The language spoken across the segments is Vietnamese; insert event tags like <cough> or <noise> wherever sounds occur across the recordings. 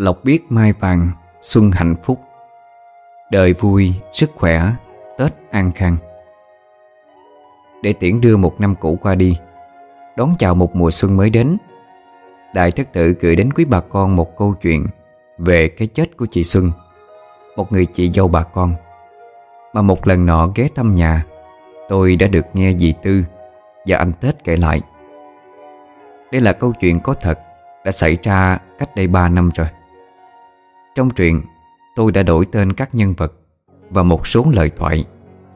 Lộc biết mai vàng Xuân hạnh phúc. Đời vui, sức khỏe Tết an khang. Để tiễn đưa một năm cũ qua đi Đón chào một mùa xuân mới đến Đại thất tự gửi đến quý bà con một câu chuyện Về cái chết của chị Xuân Một người chị dâu bà con. Mà một lần nọ ghé thăm nhà Tôi đã được nghe dì Tư Và anh Tết kể lại. Đây là câu chuyện có thật Đã xảy ra cách đây 3 năm rồi. Trong truyện Tôi đã đổi tên các nhân vật Và một số lời thoại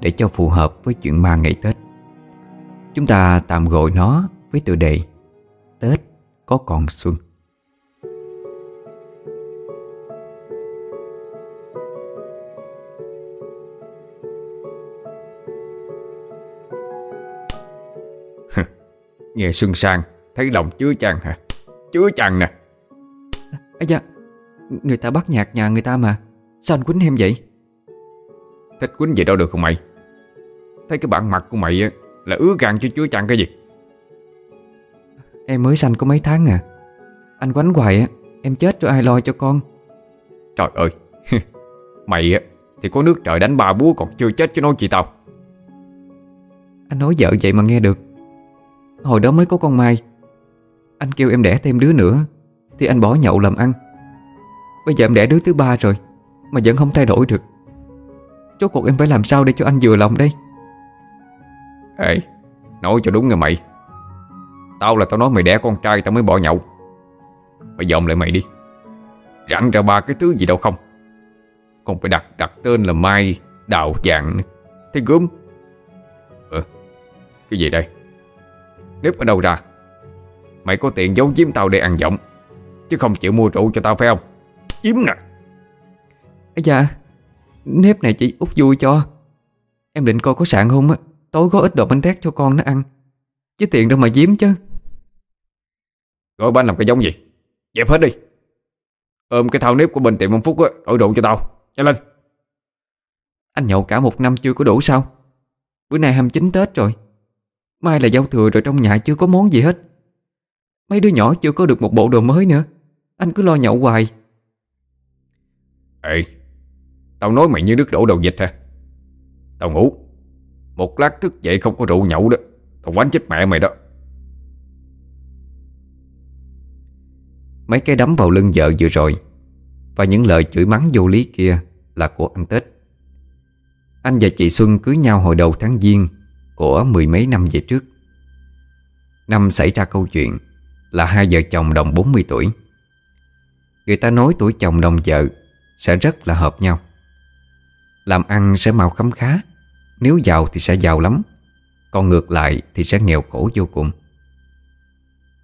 Để cho phù hợp với chuyện ma ngày Tết. Chúng ta tạm gọi nó với tựa đề Tết có còn xuân. <laughs> Nghe xuân sang Thấy lòng chứa chan hả? Chứa chan nè. Ây da Người ta bắt nhạc nhà người ta mà. Sao anh quýnh em vậy? Thích quýnh gì đâu được không mày? Thấy cái bản mặt của mày á Là ứa gan chứ chứa chan cái gì? Em mới sanh có mấy tháng à. Anh quánh hoài á Em chết cho ai lo cho con? Trời ơi <laughs> Mày á Thì có nước trời đánh ba búa còn chưa chết cho nói chị tao. Anh nói vợ vậy mà nghe được. Hồi đó mới có con Mai. Anh kêu em đẻ thêm đứa nữa Thì anh bỏ nhậu làm ăn Bây giờ em đẻ đứa thứ ba rồi, Mà vẫn không thay đổi được. Chốt cuộc em phải làm sao để cho anh vừa lòng đây? Ê, Nói cho đúng nghe mày. Tao là tao nói mày đẻ con trai tao mới bỏ nhậu. Mày dòm lại mày đi. Rảnh ra ba cái thứ gì đâu không? Còn phải đặt đặt tên là Mai Đào Dạng Thấy gớm. Ờ Cái gì đây? Nếp ở đâu ra? Mày có tiền giấu giếm tao để ăn giọng, Chứ không chịu mua rượu cho tao phải không? Giếm nè da Nếp này chị út vui cho. Em định coi có sạn không á? Tối có ít đồ bánh tét cho con nó ăn. Chứ tiền đâu mà giếm chứ. Gọi ba làm cái giống gì? Dẹp hết đi. Ôm cái thao nếp của bên tiệm ông Phúc á Đổi rượu cho tao. Nhanh lên. Anh nhậu cả một năm chưa có đủ sao? Bữa nay 29 Tết rồi. Mai là giao thừa rồi trong nhà chưa có món gì hết. Mấy đứa nhỏ chưa có được một bộ đồ mới nữa. Anh cứ lo nhậu hoài Ê, Tao nói mày như nước đổ đầu dịch hả? Tao ngủ. Một lát thức dậy không có rượu nhậu đó. Tao quánh chết mẹ mày đó. Mấy cái đấm vào lưng vợ vừa rồi Và những lời chửi mắng vô lý kia Là của anh Tết. Anh và chị Xuân cưới nhau hồi đầu tháng Giêng Của mười mấy năm về trước. Năm xảy ra câu chuyện Là hai vợ chồng đồng 40 tuổi. Người ta nói tuổi chồng đồng vợ sẽ rất là hợp nhau. Làm ăn sẽ mau khấm khá, Nếu giàu thì sẽ giàu lắm, Còn ngược lại thì sẽ nghèo khổ vô cùng.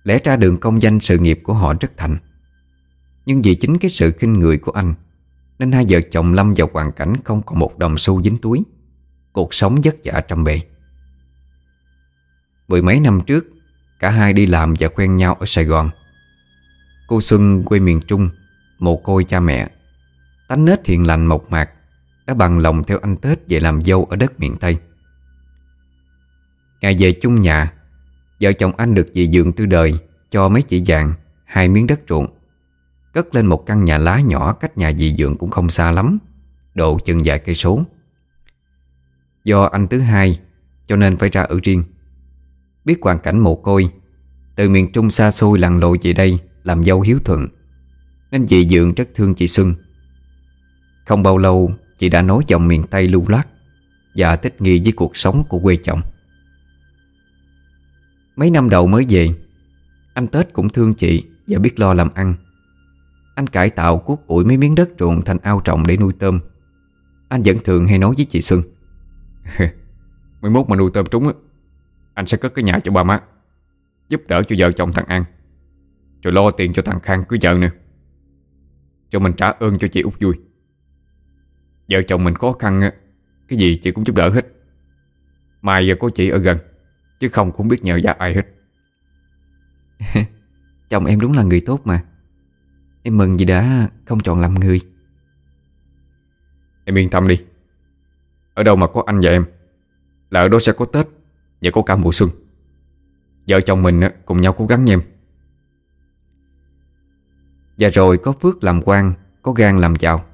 Lẽ ra đường công danh sự nghiệp của họ rất thành. Nhưng vì chính cái sự khinh người của anh, Nên hai vợ chồng lâm vào hoàn cảnh không còn một đồng xu dính túi. Cuộc sống vất vả trăm bề. Mười mấy năm trước, Cả hai đi làm và quen nhau ở Sài Gòn. Cô Xuân quê miền Trung, Mồ côi cha mẹ. Tánh nết hiền lành mộc mạc Đã bằng lòng theo anh Tết về làm dâu ở đất miền Tây. Ngày về chung nhà, Vợ chồng anh được dì dượng tư đời Cho mấy chỉ vàng, Hai miếng đất ruộng. Cất lên một căn nhà lá nhỏ Cách nhà dì dượng cũng không xa lắm, Độ chừng vài cây số. Do anh thứ hai, Cho nên phải ra ở riêng. Biết hoàn cảnh mồ côi, Từ miền Trung xa xôi lặn lội về đây Làm dâu hiếu thuận, Nên dì dượng rất thương chị Xuân. Không bao lâu, Chị đã nói giọng miền Tây lưu loát Và thích nghi với cuộc sống của quê chồng. Mấy năm đầu mới về, Anh Tết cũng thương chị Và biết lo làm ăn. Anh cải tạo cuốc ủi mấy miếng đất ruộng Thành ao trồng để nuôi tôm. Anh vẫn thường hay nói với chị Xuân Mới mốt mà nuôi tôm trúng á, Anh sẽ cất cái nhà cho ba má, Giúp đỡ cho vợ chồng thằng An, Rồi lo tiền cho thằng Khang cưới vợ nữa, Cho mình trả ơn cho chị út vui. Vợ chồng mình khó khăn Cái gì chị cũng giúp đỡ hết. Mai giờ có chị ở gần Chứ không cũng biết nhờ gia ai hết. <laughs> Chồng em đúng là người tốt mà. Em mừng vì đã không chọn làm người. Em yên tâm đi. Ở đâu mà có anh và em Là ở đó sẽ có Tết Và có cả mùa xuân. Vợ chồng mình cùng nhau cố gắng nha em. Và rồi có phước làm quan Có gan làm giàu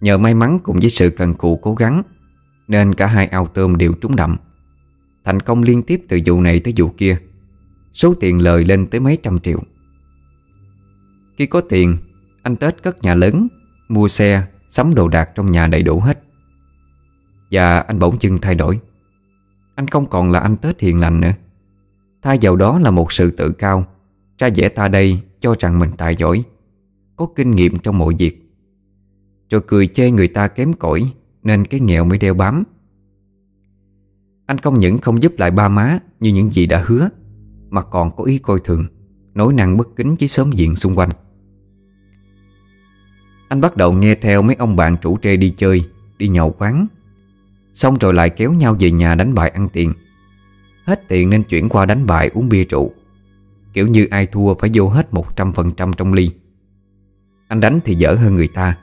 Nhờ may mắn cùng với sự cần cù cố gắng Nên cả hai ao tôm đều trúng đậm. Thành công liên tiếp từ vụ này tới vụ kia Số tiền lời lên tới mấy trăm triệu. Khi có tiền Anh Tết cất nhà lớn Mua xe, sắm đồ đạc trong nhà đầy đủ hết. Và anh bỗng chưng thay đổi. Anh không còn là anh Tết hiền lành nữa. Thay vào đó là một sự tự cao Ra vẻ ta đây cho rằng mình tài giỏi Có kinh nghiệm trong mọi việc. Rồi cười chê người ta kém cỏi, Nên cái nghèo mới đeo bám. Anh không những không giúp lại ba má Như những gì đã hứa, Mà còn có ý coi thường Nói năng bất kính với xóm diện xung quanh. Anh bắt đầu nghe theo mấy ông bạn chủ trê đi chơi, Đi nhậu quán. Xong rồi lại kéo nhau về nhà đánh bài ăn tiền. Hết tiền nên chuyển qua đánh bài uống bia rượu. Kiểu như ai thua phải vô hết 100% trong ly. Anh đánh thì dở hơn người ta.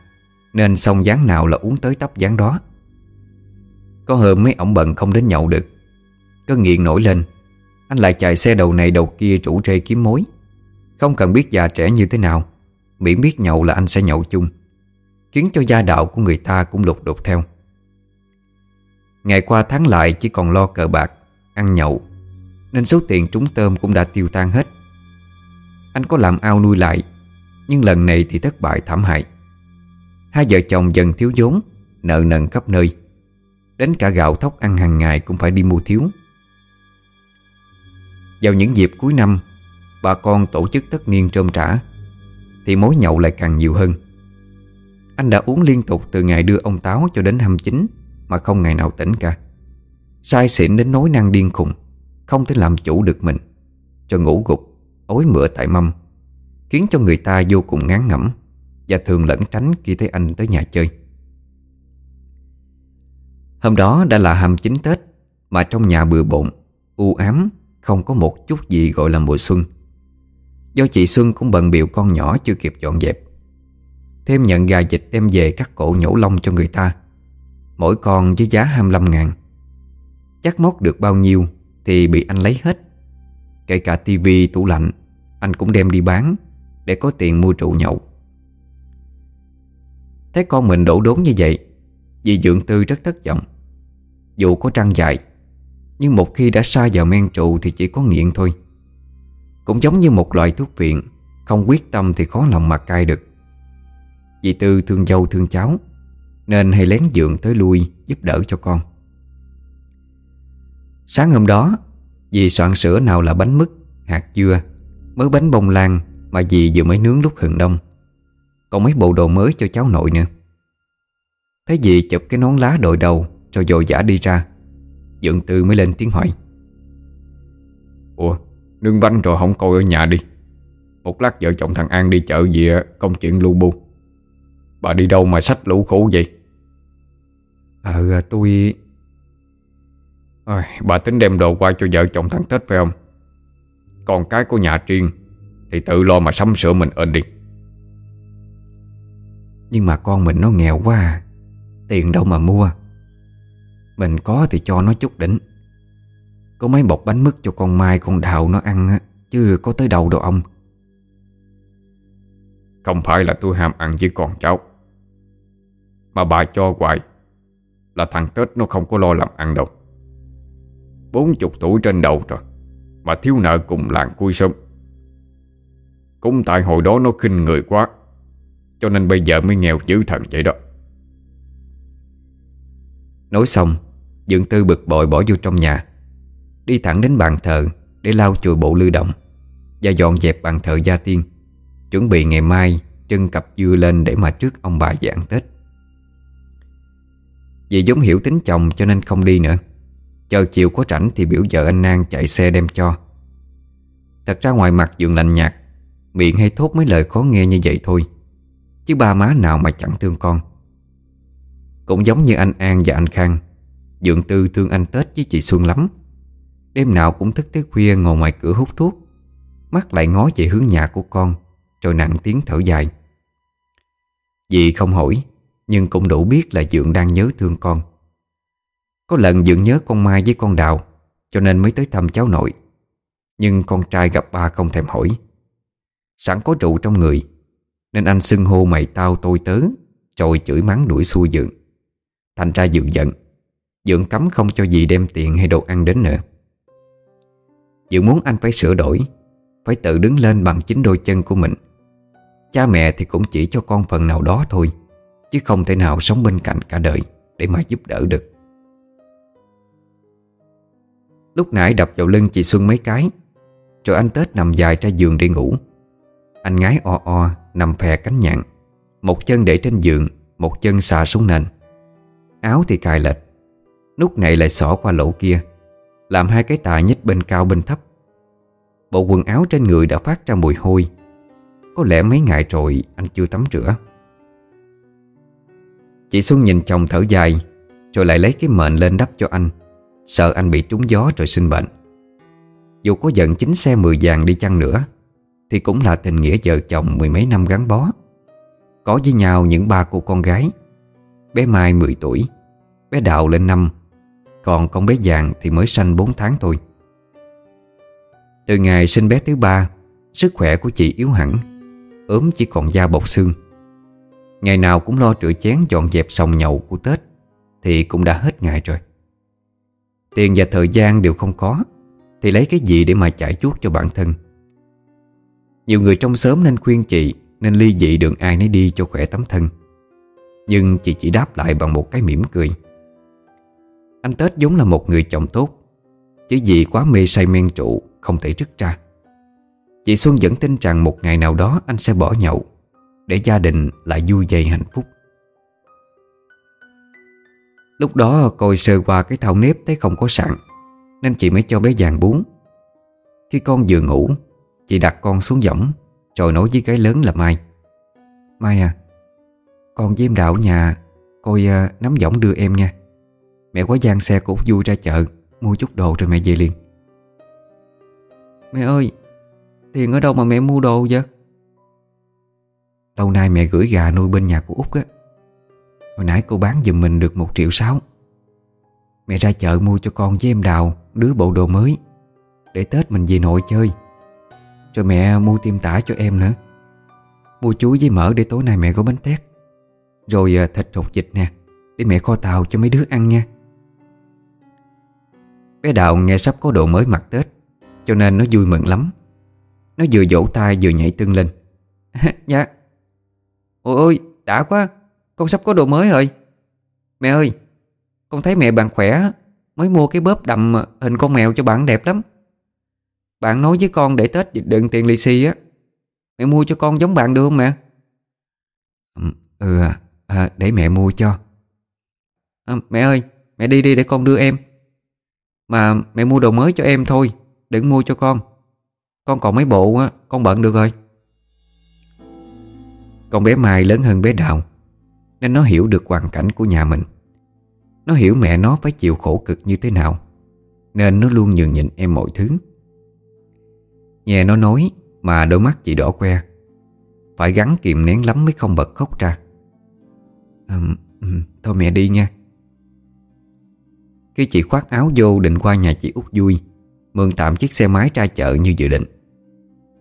Nên xong dáng nào là uống tới tấp dáng đó. Có hôm mấy ổng bận không đến nhậu được. Cơn nghiện nổi lên. Anh lại chạy xe đầu này đầu kia rủ rê kiếm mối. Không cần biết già trẻ như thế nào, Miễn biết nhậu là anh sẽ nhậu chung. Khiến cho gia đạo của người ta cũng lục đục theo. Ngày qua tháng lại chỉ còn lo cờ bạc, Ăn nhậu, Nên số tiền trúng tôm cũng đã tiêu tan hết. Anh có làm ao nuôi lại, Nhưng lần này thì thất bại thảm hại. Hai vợ chồng dần thiếu vốn Nợ nần khắp nơi. Đến cả gạo thóc ăn hàng ngày cũng phải đi mua thiếu. Vào những dịp cuối năm Bà con tổ chức tất niên trôm trả Thì mối nhậu lại càng nhiều hơn. Anh đã uống liên tục từ ngày đưa ông Táo cho đến 29 Mà không ngày nào tỉnh cả. Sai xỉn đến nỗi năng điên khùng Không thể làm chủ được mình. Cho ngủ gục, ối mửa tại mâm Khiến cho người ta vô cùng ngán ngẩm. Và thường lẫn tránh khi thấy anh tới nhà chơi. Hôm đó đã là 29 Tết Mà trong nhà bừa bộn u ám Không có một chút gì gọi là mùa xuân. Do chị Xuân cũng bận biểu con nhỏ chưa kịp dọn dẹp. Thêm nhận gà dịch đem về cắt cổ nhổ lông cho người ta Mỗi con với giá 25 ngàn. Chắc móc được bao nhiêu Thì bị anh lấy hết. Kể cả tivi, tủ lạnh Anh cũng đem đi bán Để có tiền mua trụ nhậu. Thấy con mình đổ đốn như vậy Dì Dượng Tư rất thất vọng. Dù có trăng dại Nhưng một khi đã xa vào men trụ Thì chỉ có nghiện thôi. Cũng giống như một loại thuốc viện Không quyết tâm thì khó lòng mà cai được. Dì Tư thương dâu thương cháu Nên hay lén dượng tới lui Giúp đỡ cho con. Sáng hôm đó Dì soạn sữa nào là bánh mứt, hạt dưa Mới bánh bông lan Mà dì vừa mới nướng lúc hừng đông. Còn mấy bộ đồ mới cho cháu nội nữa. Thấy dì chụp cái nón lá đội đầu Cho dội giả đi ra. Dượng tư mới lên tiếng hỏi. Ủa Nướng bánh rồi không coi ở nhà đi. Một lát vợ chồng thằng An đi chợ về Công chuyện lu bu. Bà đi đâu mà sách lũ khổ vậy? Ờ tôi Ôi, Bà tính đem đồ qua cho vợ chồng thằng Tết phải không? Còn cái của nhà riêng Thì tự lo mà sắm sửa mình ơn đi nhưng mà con mình nó nghèo quá à. Tiền đâu mà mua. Mình có thì cho nó chút đỉnh. Có mấy bọc bánh mứt cho con Mai con Đào nó ăn á, Chứ có tới đầu đâu ông. Không phải là tôi ham ăn với con cháu, Mà bà cho hoài Là thằng Tết nó không có lo làm ăn đâu. Bốn chục tuổi trên đầu rồi, Mà thiếu nợ cùng làng cuối sớm. Cũng tại hồi đó nó khinh người quá cho nên bây giờ mới nghèo dữ thần vậy đó. Nói xong Dượng Tư bực bội bỏ vô trong nhà. Đi thẳng đến bàn thờ Để lau chùi bộ lưu động Và dọn dẹp bàn thờ gia tiên, Chuẩn bị ngày mai Trưng cặp dưa lên để mà trước ông bà về ăn Tết. Vì giống hiểu tính chồng cho nên không đi nữa. Chờ chiều có rảnh thì biểu vợ anh Nang chạy xe đem cho. Thật ra ngoài mặt dường lạnh nhạt, Miệng hay thốt mấy lời khó nghe như vậy thôi. Chứ ba má nào mà chẳng thương con. Cũng giống như anh An và anh Khang, Dượng Tư thương anh Tết với chị Xuân lắm. Đêm nào cũng thức tới khuya ngồi ngoài cửa hút thuốc, Mắt lại ngó về hướng nhà của con, Rồi nặng tiếng thở dài. Dì không hỏi, Nhưng cũng đủ biết là Dượng đang nhớ thương con. Có lần Dượng nhớ con Mai với con Đào, Cho nên mới tới thăm cháu nội. Nhưng con trai gặp ba không thèm hỏi. Sẵn có rượu trong người nên anh xưng hô mày tao tôi tớ Rồi chửi mắng đuổi xua Dượng Thành ra Dượng giận Dượng cấm không cho gì đem tiền hay đồ ăn đến nữa Dượng muốn anh phải sửa đổi, Phải tự đứng lên bằng chính đôi chân của mình. Cha mẹ thì cũng chỉ cho con phần nào đó thôi, Chứ không thể nào sống bên cạnh cả đời Để mà giúp đỡ được. Lúc nãy đập vào lưng chị Xuân mấy cái, Rồi anh Tết nằm dài ra giường để ngủ. Anh ngái o o, Nằm phè cánh nhạn. Một chân để trên giường, Một chân xà xuống nền. Áo thì cài lệch. Nút này lại xỏ qua lỗ kia, Làm hai cái tà nhích bên cao bên thấp. Bộ quần áo trên người đã phát ra mùi hôi. Có lẽ mấy ngày rồi anh chưa tắm rửa. Chị Xuân nhìn chồng thở dài, Rồi lại lấy cái mền lên đắp cho anh. Sợ anh bị trúng gió rồi sinh bệnh. Dù có giận chính xe mười vàng đi chăng nữa thì cũng là tình nghĩa vợ chồng mười mấy năm gắn bó. Có với nhau những ba cô con gái. Bé Mai 10 tuổi, Bé Đào lên năm, Còn con bé Vàng thì mới sanh 4 tháng thôi. Từ ngày sinh bé thứ ba, Sức khỏe của chị yếu hẳn, ốm chỉ còn da bọc xương. Ngày nào cũng lo rửa chén dọn dẹp sòng nhậu của Tết Thì cũng đã hết ngày rồi. Tiền và thời gian đều không có, Thì lấy cái gì để mà chạy chuốt cho bản thân? Nhiều người trong xóm nên khuyên chị Nên ly dị đường ai nấy đi cho khỏe tấm thân. Nhưng chị chỉ đáp lại bằng một cái mỉm cười. Anh Tết giống là một người chồng tốt, Chứ vì quá mê say men trụ Không thể rứt ra. Chị Xuân vẫn tin rằng một ngày nào đó Anh sẽ bỏ nhậu Để gia đình lại vui dày hạnh phúc. Lúc đó coi sơ qua cái thau nếp thấy không có sẵn, Nên chị mới cho bé vàng bún. Khi con vừa ngủ Chị đặt con xuống võng Rồi nói với cái lớn là Mai. Mai à Con với em Đạo nhà Coi uh, nắm võng đưa em nha. Mẹ quá gian xe của vui ra chợ Mua chút đồ rồi mẹ về liền. Mẹ ơi Tiền ở đâu mà mẹ mua đồ vậy? Lâu nay mẹ gửi gà nuôi bên nhà của Út á. Hồi nãy cô bán giùm mình được một triệu sáu. Mẹ ra chợ mua cho con với em Đào Đứa bộ đồ mới Để Tết mình về nội chơi. Cho mẹ mua tiêm tả cho em nữa. Mua chuối với mỡ để tối nay mẹ có bánh tét. Rồi à, thịt hột vịt nè, Để mẹ kho tàu cho mấy đứa ăn nha. Bé Đào nghe sắp có đồ mới mặc Tết, Cho nên nó vui mừng lắm. Nó vừa vỗ tay vừa nhảy tưng lên. <laughs> Dạ. Ôi ôi, đã quá, con sắp có đồ mới rồi. Mẹ ơi, Con thấy mẹ bạn khỏe, Mới mua cái bóp đậm hình con mèo cho bạn đẹp lắm. Bạn nói với con để Tết đựng tiền lì xì á. Mẹ mua cho con giống bạn được không mẹ? Ừ à, Để mẹ mua cho. À, Mẹ ơi Mẹ đi đi để con đưa em. Mà mẹ mua đồ mới cho em thôi Đừng mua cho con. Con còn mấy bộ á Con bận được rồi. Con bé Mai lớn hơn bé Đào nên nó hiểu được hoàn cảnh của nhà mình. Nó hiểu mẹ nó phải chịu khổ cực như thế nào Nên nó luôn nhường nhịn em mọi thứ Nghe nó nói Mà đôi mắt chị đỏ que Phải gắn kìm nén lắm mới không bật khóc ra. À, Thôi mẹ đi nha. Khi chị khoác áo vô định qua nhà chị út vui Mượn tạm chiếc xe máy ra chợ như dự định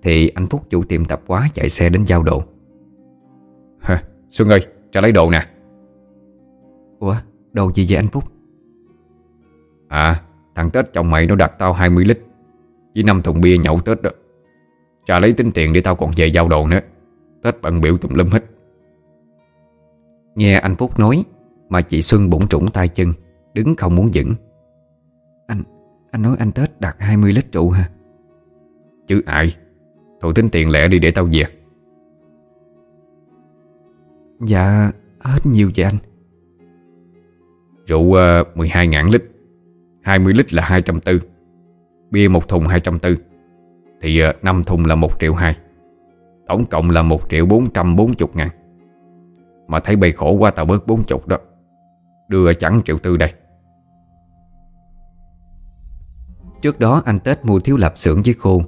Thì anh Phúc chủ tiệm tập quá chạy xe đến giao đồ. Hả, Xuân ơi ra lấy đồ nè. Ủa đồ gì vậy anh Phúc? À thằng Tết chồng mày nó đặt tao 20 lít Với 5 thùng bia nhậu Tết đó Ra lấy tính tiền để tao còn về giao đồ nữa. Tết bận biểu tùm lum hết. Nghe anh Phúc nói Mà chị Xuân bụng trũng tay chân Đứng không muốn dững Anh anh nói anh Tết đặt 20 lít rượu hả? Chứ ai? Thôi tính tiền lẻ đi để tao về. Dạ hết nhiều vậy anh. Rượu uh, 12 ngàn lít. 20 lít là 240 Bia một thùng 240 Thì ờ, uh, 5 thùng là 1 triệu 2 Tổng cộng là 1 triệu 440 ngàn. Mà thấy bầy khổ quá tao bớt 40 đó. Đưa chẳng triệu tư đây. Trước đó anh Tết mua thiếu lạp xưởng với khô.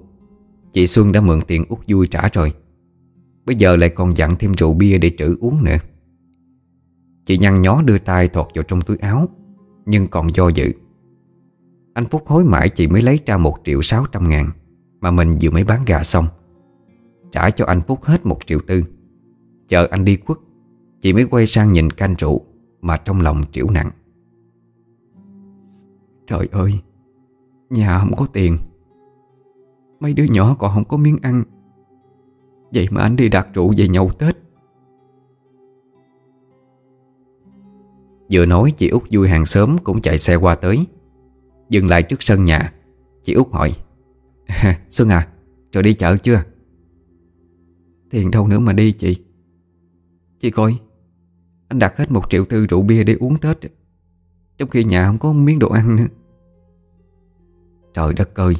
Chị Xuân đã mượn tiền út vui trả rồi. Bây giờ lại còn dặn thêm rượu bia để trữ uống nữa. Chị nhăn nhó đưa tay thọt vào trong túi áo Nhưng còn do dự. Anh Phúc hối mãi chị mới lấy ra một triệu sáu trăm ngàn Mà mình vừa mới bán gà xong. Trả cho anh Phúc hết một triệu tư. Chờ anh đi quất Chị mới quay sang nhìn canh rượu Mà trong lòng triệu nặng. Trời ơi, Nhà không có tiền. Mấy đứa nhỏ còn không có miếng ăn. Vậy mà anh đi đặt rượu về nhậu Tết. Vừa nói chị út vui hàng xóm cũng chạy xe qua tới. Dừng lại trước sân nhà. Chị út hỏi. <laughs> Xuân à, rồi đi chợ chưa? Tiền đâu nữa mà đi chị? Chị coi Anh đặt hết một triệu tư rượu bia để uống Tết. Trong khi nhà không có miếng đồ ăn nữa. Trời đất ơi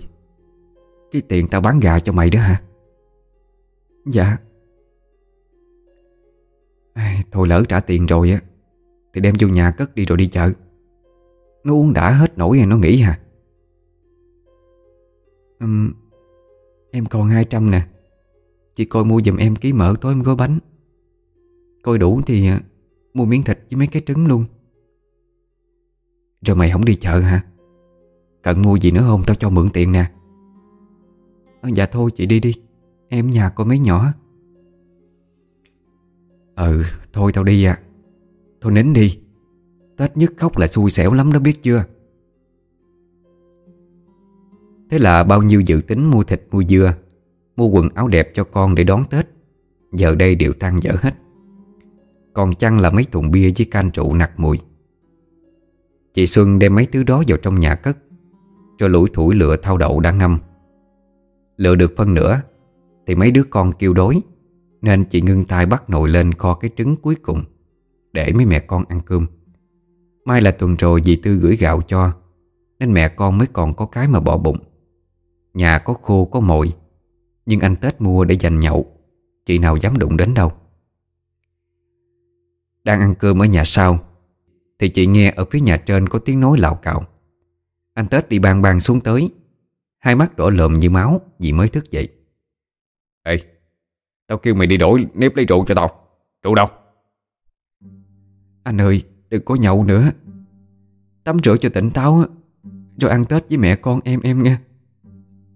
Cái tiền tao bán gà cho mày đó hả? Dạ. Thôi lỡ trả tiền rồi á Thì đem vô nhà cất đi rồi đi chợ. Nó uống đã hết nổi rồi nó nghỉ hả? Uhm, Em còn 200 nè. Chị coi mua giùm em ký mỡ tối em gói bánh. Coi đủ thì à, Mua miếng thịt với mấy cái trứng luôn. Rồi mày không đi chợ hả? Cần mua gì nữa không? Tao cho mượn tiền nè. À, Dạ thôi chị đi đi. Em nhà có mấy nhỏ. Ừ thôi tao đi à. Thôi nín đi. Tết nhất khóc là xui xẻo lắm đó biết chưa? Thế là bao nhiêu dự tính mua thịt, mua dưa, Mua quần áo đẹp cho con để đón Tết. Giờ đây đều tan dở hết. Còn chăng là mấy thùng bia với canh trụ nặc mùi. Chị Xuân đem mấy thứ đó vào trong nhà cất, Cho lủi thủi lựa thao đậu đã ngâm. Lựa được phân nửa, Thì mấy đứa con kêu đói, Nên chị ngưng tay bắt nồi lên kho cái trứng cuối cùng, Để mấy mẹ con ăn cơm. Mai là tuần rồi dì Tư gửi gạo cho Nên mẹ con mới còn có cái mà bỏ bụng. Nhà có khô có mồi Nhưng anh Tết mua để dành nhậu Chị nào dám đụng đến đâu. Đang ăn cơm ở nhà sau Thì chị nghe ở phía nhà trên có tiếng nói lạo cạo Anh Tết đi bang bang xuống tới Hai mắt đỏ lợm như máu Vì mới thức dậy. Ê Tao kêu mày đi đổi nếp lấy rượu cho tao. Rượu đâu? Anh ơi đừng có nhậu nữa. Tắm rửa cho tỉnh táo Rồi ăn Tết với mẹ con em em nghe.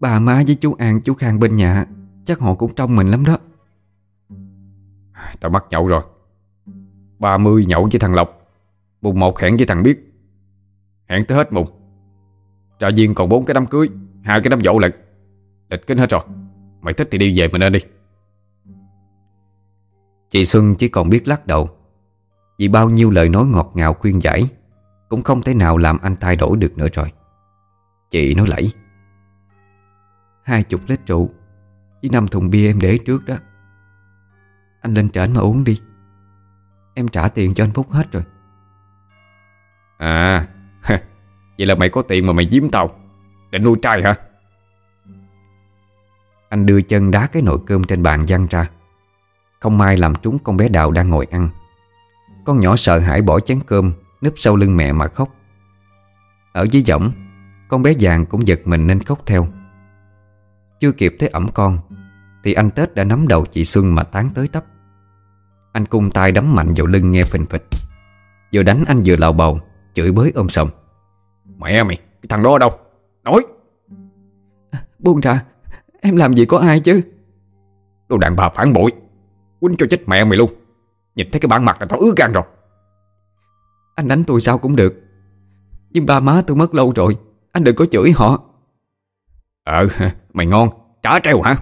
Bà má với chú An chú Khang bên nhà Chắc họ cũng trong mình lắm đó. Tao mắc nhậu rồi. 30 nhậu với thằng Lộc. Mùng một hẹn với thằng Biết. Hẹn tới hết mùng. Trà viên còn bốn cái đám cưới hai cái đám dỗ lịch Lịch kính hết rồi. Mày thích thì đi về mình nên đi. Chị Xuân chỉ còn biết lắc đầu Vì bao nhiêu lời nói ngọt ngào khuyên giải Cũng không thể nào làm anh thay đổi được nữa rồi. Chị nói lẫy. Hai chục lít rượu Với năm thùng bia em để trước đó. Anh lên trển mà uống đi. Em trả tiền cho anh Phúc hết rồi. À Vậy là mày có tiền mà mày giếm tao Định nuôi trai hả? Anh đưa chân đá cái nồi cơm trên bàn văng ra. Không may làm trúng con bé Đào đang ngồi ăn Con nhỏ sợ hãi bỏ chén cơm Núp sau lưng mẹ mà khóc. Ở dưới giỏng Con bé vàng cũng giật mình nên khóc theo. Chưa kịp thấy ẩm con Thì anh Tết đã nắm đầu chị Xuân mà tán tới tấp. Anh cung tay đấm mạnh vào lưng nghe phình phịch. Vừa đánh anh vừa lào bầu Chửi bới ôm sòng Mẹ mày, cái thằng đó ở đâu? Nói! Buông ra, em làm gì có ai chứ? Đồ đàn bà phản bội Quýnh cho chết mẹ mày luôn Nhìn thấy cái bản mặt là tao ứa gan rồi. Anh đánh tôi sao cũng được. Nhưng ba má tôi mất lâu rồi Anh đừng có chửi họ. Ờ, <laughs> mày ngon, trả treo hả?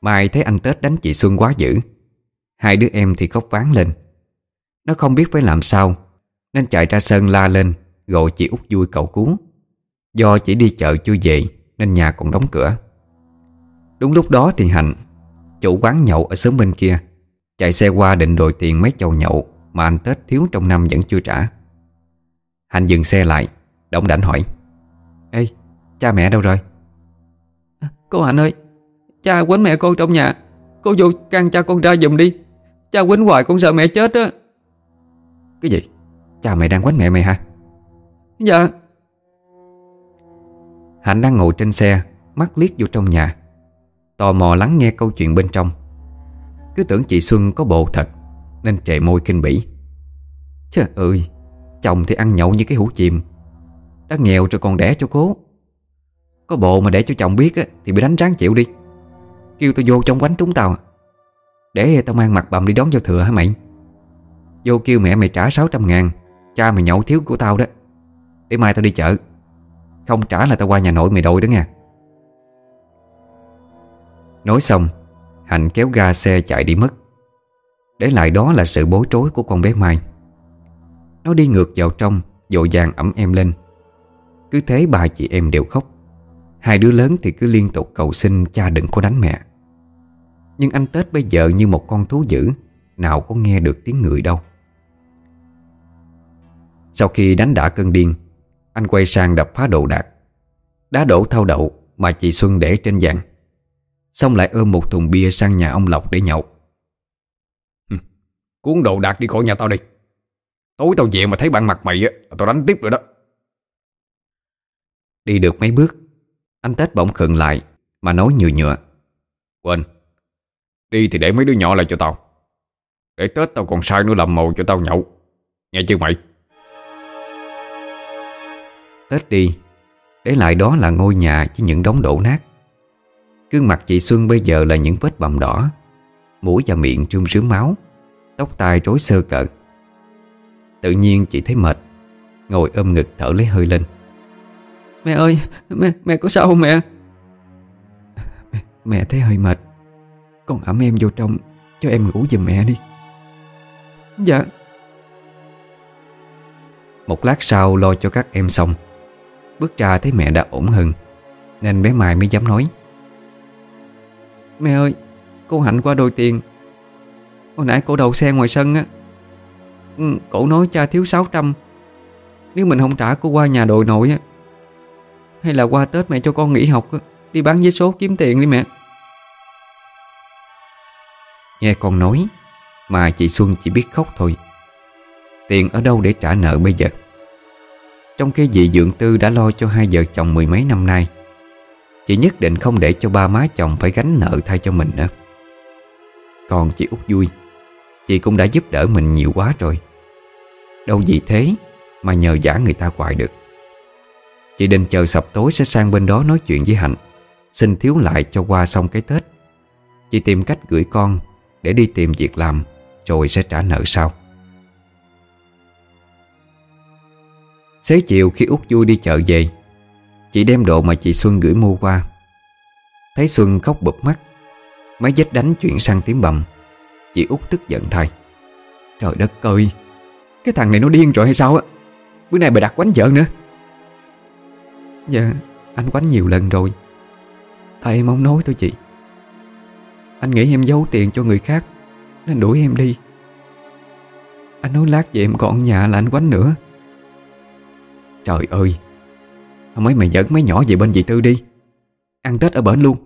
Mai thấy anh Tết đánh chị Xuân quá dữ. Hai đứa em thì khóc ván lên. Nó không biết phải làm sao Nên chạy ra sân la lên Gọi chị út vui cậu cứu. Do chỉ đi chợ chưa về Nên nhà còn đóng cửa. Đúng lúc đó thì Hạnh Chủ quán nhậu ở xóm bên kia. Chạy xe qua định đòi tiền mấy chầu nhậu Mà anh Tết thiếu trong năm vẫn chưa trả. Hạnh dừng xe lại Động đảnh hỏi. Ê cha mẹ đâu rồi? À, Cô Hạnh ơi Cha quýnh mẹ con trong nhà. Cô vô can cha con ra giùm đi. Cha quýnh hoài con sợ mẹ chết á. Cái gì? Cha mày đang quýnh mẹ mày hả? Dạ. Hạnh đang ngồi trên xe Mắt liếc vô trong nhà Tò mò lắng nghe câu chuyện bên trong. Cứ tưởng chị Xuân có bộ thật Nên trề môi kinh bỉ. Trời ơi Chồng thì ăn nhậu như cái hũ chìm. Đã nghèo rồi còn đẻ cho cố. Có bộ mà để cho chồng biết á, Thì bị đánh ráng chịu đi. Kêu tôi vô trong quánh trúng tao. Để tao mang mặt bầm đi đón giao thừa hả mày? Vô kêu mẹ mày trả 600 ngàn Cha mày nhậu thiếu của tao đó. Để mai tao đi chợ. Không trả là tao qua nhà nội mày đội đó nha Nói xong, Hạnh kéo ga xe chạy đi mất. Để lại đó là sự bối rối của con bé Mai. Nó đi ngược vào trong, Dội vàng ẩm em lên. Cứ thế bà chị em đều khóc. Hai đứa lớn thì cứ liên tục cầu xin cha đừng có đánh mẹ. Nhưng anh Tết bây giờ như một con thú dữ, Nào có nghe được tiếng người đâu. Sau khi đánh đả cơn điên, Anh quay sang đập phá đồ đạc. Đá đổ thau đậu Mà chị Xuân để trên dạng Xong lại ôm một thùng bia sang nhà ông Lộc để nhậu. Cuốn đồ đạc đi khỏi nhà tao đi. Tối tao về mà thấy bạn mặt mày á Tao đánh tiếp rồi đó. Đi được mấy bước Anh Tết bỗng khựng lại Mà nói nhừa nhựa Quên Đi thì để mấy đứa nhỏ lại cho tao. Để Tết tao còn sai nữa làm màu cho tao nhậu. Nghe chưa mày? Tết đi Để lại đó là ngôi nhà với những đống đổ nát Gương mặt chị Xuân bây giờ là những vết bầm đỏ. Mũi và miệng trương rướm máu. Tóc tai rối sơ cợt. Tự nhiên chị thấy mệt. Ngồi ôm ngực thở lấy hơi lên. Mẹ ơi Mẹ, mẹ có sao không mẹ? Mẹ Mẹ thấy hơi mệt. Con ẩm em vô trong Cho em ngủ giùm mẹ đi. Dạ. Một lát sau lo cho các em xong Bước ra thấy mẹ đã ổn hơn Nên bé Mai mới dám nói Mẹ ơi, Cô Hạnh qua đòi tiền. Hồi nãy cô đầu xe ngoài sân á. Ừ, cổ nói cha thiếu 600 Nếu mình không trả, cô qua nhà đội nội á. Hay là qua Tết mẹ cho con nghỉ học á. Đi bán giấy số kiếm tiền đi mẹ. Nghe con nói, Mà chị Xuân chỉ biết khóc thôi. Tiền ở đâu để trả nợ bây giờ? Trong khi dì Dượng Tư đã lo cho hai vợ chồng mười mấy năm nay Chị nhất định không để cho ba má chồng phải gánh nợ thay cho mình nữa. Còn chị út vui, Chị cũng đã giúp đỡ mình nhiều quá rồi. Đâu gì thế Mà nhờ giả người ta hoài được. Chị định chờ sập tối sẽ sang bên đó nói chuyện với Hạnh, Xin thiếu lại cho qua xong cái Tết. Chị tìm cách gửi con Để đi tìm việc làm, Rồi sẽ trả nợ sau. Xế chiều khi út vui đi chợ về Chị đem đồ mà chị Xuân gửi mua qua. Thấy Xuân khóc bụp mắt Máy vết đánh chuyển sang tiếng bầm. Chị út tức giận thay. Trời đất ơi, Cái thằng này nó điên rồi hay sao á? Bữa nay bà đặt quánh vợ nữa. Dạ anh quánh nhiều lần rồi. Tại em không nói thôi chị. Anh nghĩ em giấu tiền cho người khác, Nên đuổi em đi. Anh nói lát về em còn nhà là anh quánh nữa. Trời ơi Mấy mày dẫn mấy nhỏ về bên dì Tư đi. Ăn Tết ở bển luôn.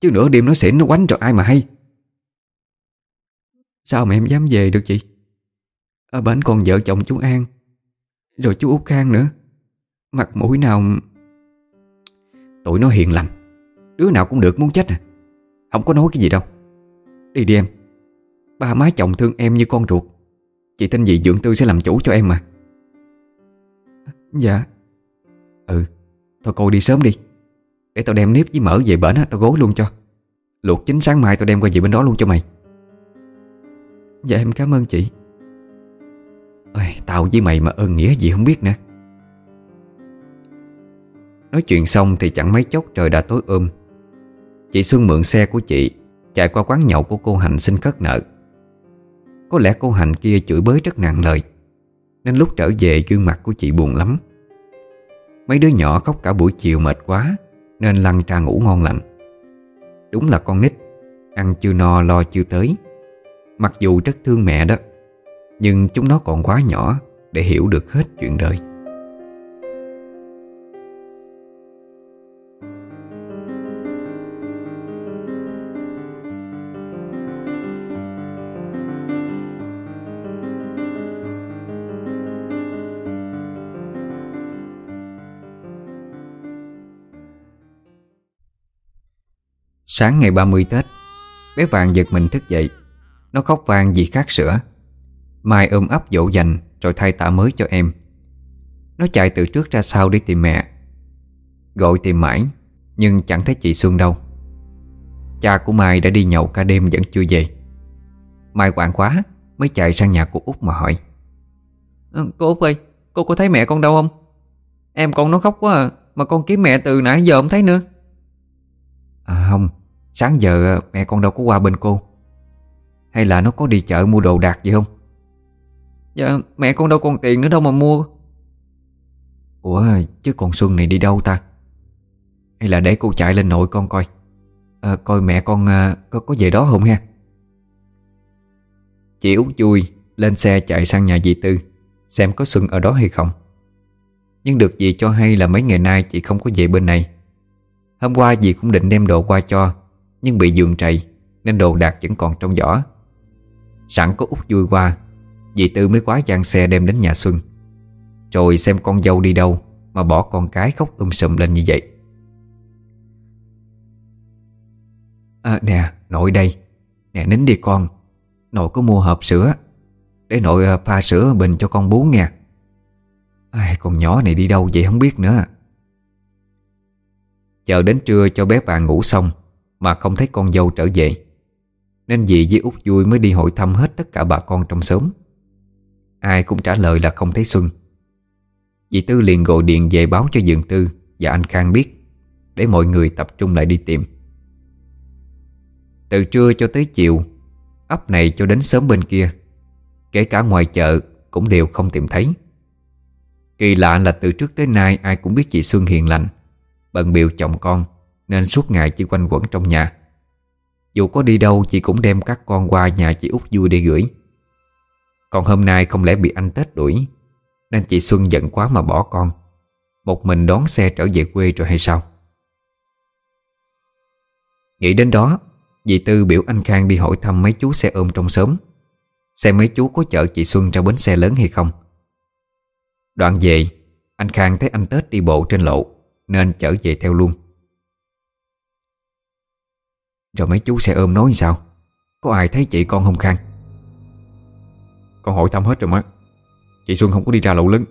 Chứ nửa đêm nó xỉn nó quánh cho ai mà hay. Sao mà em dám về được chị? Ở bển còn vợ chồng chú An, Rồi chú Út Khang nữa. Mặt mũi nào Tụi nó hiền lành. Đứa nào cũng được muốn chết à. Không có nói cái gì đâu. Đi đi em. Ba má chồng thương em như con ruột. Chị tin gì Dượng Tư sẽ làm chủ cho em mà. Dạ. Ừ Thôi cô đi sớm đi. Để tao đem nếp với mỡ về bển tao gối luôn cho. Luộc chính sáng mai tao đem qua về bên đó luôn cho mày. Dạ em cảm ơn chị. Ôi, Tao với mày mà ơn nghĩa gì không biết nữa. Nói chuyện xong thì chẳng mấy chốc trời đã tối ôm. Chị Xuân mượn xe của chị Chạy qua quán nhậu của cô Hạnh xin cất nợ. Có lẽ cô Hạnh kia chửi bới rất nặng lời Nên lúc trở về gương mặt của chị buồn lắm. Mấy đứa nhỏ khóc cả buổi chiều mệt quá, Nên lăn ra ngủ ngon lành. Đúng là con nít, Ăn chưa no lo chưa tới. Mặc dù rất thương mẹ đó, Nhưng chúng nó còn quá nhỏ Để hiểu được hết chuyện đời. Sáng ngày 30 Tết Bé Vàng giật mình thức dậy. Nó khóc vang vì khát sữa. Mai ôm ấp dỗ dành Rồi thay tả mới cho em. Nó chạy từ trước ra sau đi tìm mẹ. Gọi tìm mãi Nhưng chẳng thấy chị Xuân đâu. Cha của Mai đã đi nhậu cả đêm vẫn chưa về. Mai quạng quá Mới chạy sang nhà của Út mà hỏi. Ờ, Cô Út ơi Cô có thấy mẹ con đâu không? Em con nó khóc quá à Mà con kiếm mẹ từ nãy giờ không thấy nữa. À không Sáng giờ ờ, mẹ con đâu có qua bên cô. Hay là nó có đi chợ mua đồ đạc gì không? Dạ mẹ con đâu còn tiền nữa đâu mà mua. Ủa chứ còn Xuân này đi đâu ta? Hay là để cô chạy lên nội con coi. À, Coi mẹ con à, có, có về đó không ha? Chị út vui Lên xe chạy sang nhà dì Tư Xem có Xuân ở đó hay không. Nhưng được dì cho hay là mấy ngày nay Chị không có về bên này. Hôm qua dì cũng định đem đồ qua cho nhưng bị giường trầy Nên đồ đạc vẫn còn trong giỏ. Sẵn có út vui qua Dì Tư mới quá gian xe đem đến nhà Xuân. Rồi xem con dâu đi đâu Mà bỏ con cái khóc um sùm lên như vậy. À, Nè nội đây. Nè nín đi con. Nội có mua hộp sữa. Để nội à, pha sữa bình cho con bú nha Ai, Con nhỏ này đi đâu vậy không biết nữa. Chờ đến trưa cho bé bà ngủ xong mà không thấy con dâu trở về. Nên dì với út vui mới đi hội thăm hết tất cả bà con trong xóm. Ai cũng trả lời là không thấy Xuân. Dì Tư liền gọi điện về báo cho Dường Tư Và anh Khang biết, Để mọi người tập trung lại đi tìm. Từ trưa cho tới chiều, ấp này cho đến sớm bên kia, Kể cả ngoài chợ Cũng đều không tìm thấy. Kỳ lạ là từ trước tới nay Ai cũng biết chị Xuân hiền lành, Bận biểu chồng con nên suốt ngày chỉ quanh quẩn trong nhà. Dù có đi đâu, chị cũng đem các con qua nhà chị út vui để gửi. Còn hôm nay không lẽ bị anh Tết đuổi, Nên chị Xuân giận quá mà bỏ con. Một mình đón xe trở về quê rồi hay sao? Nghĩ đến đó, Dì Tư biểu anh Khang đi hỏi thăm mấy chú xe ôm trong xóm, Xem mấy chú có chở chị Xuân ra bến xe lớn hay không. Đoạn về, Anh Khang thấy anh Tết đi bộ trên lộ, Nên chở về theo luôn. Rồi mấy chú xe ôm nói sao? Có ai thấy chị con không Khang? Con hỏi thăm hết rồi má. Chị Xuân không có đi ra lộ lớn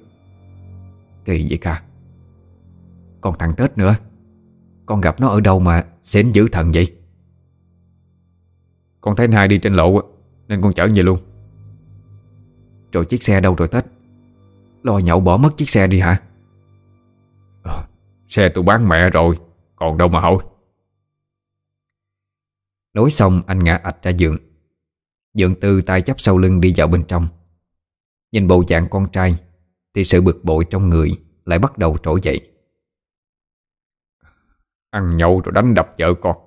Kỳ vậy cả. Còn thằng Tết nữa. Con gặp nó ở đâu mà xến dữ thần vậy? Con thấy hai đi trên lộ Nên con chở về luôn. Rồi chiếc xe đâu rồi Tết? Lo nhậu bỏ mất chiếc xe đi hả? À, Xe tôi bán mẹ rồi Còn đâu mà hỏi Nói xong, anh ngã ạch ra giường. Dượng tư tay chắp sau lưng đi vào bên trong. Nhìn bộ dạng con trai, Thì sự bực bội trong người Lại bắt đầu trỗi dậy. Ăn nhậu rồi đánh đập vợ con.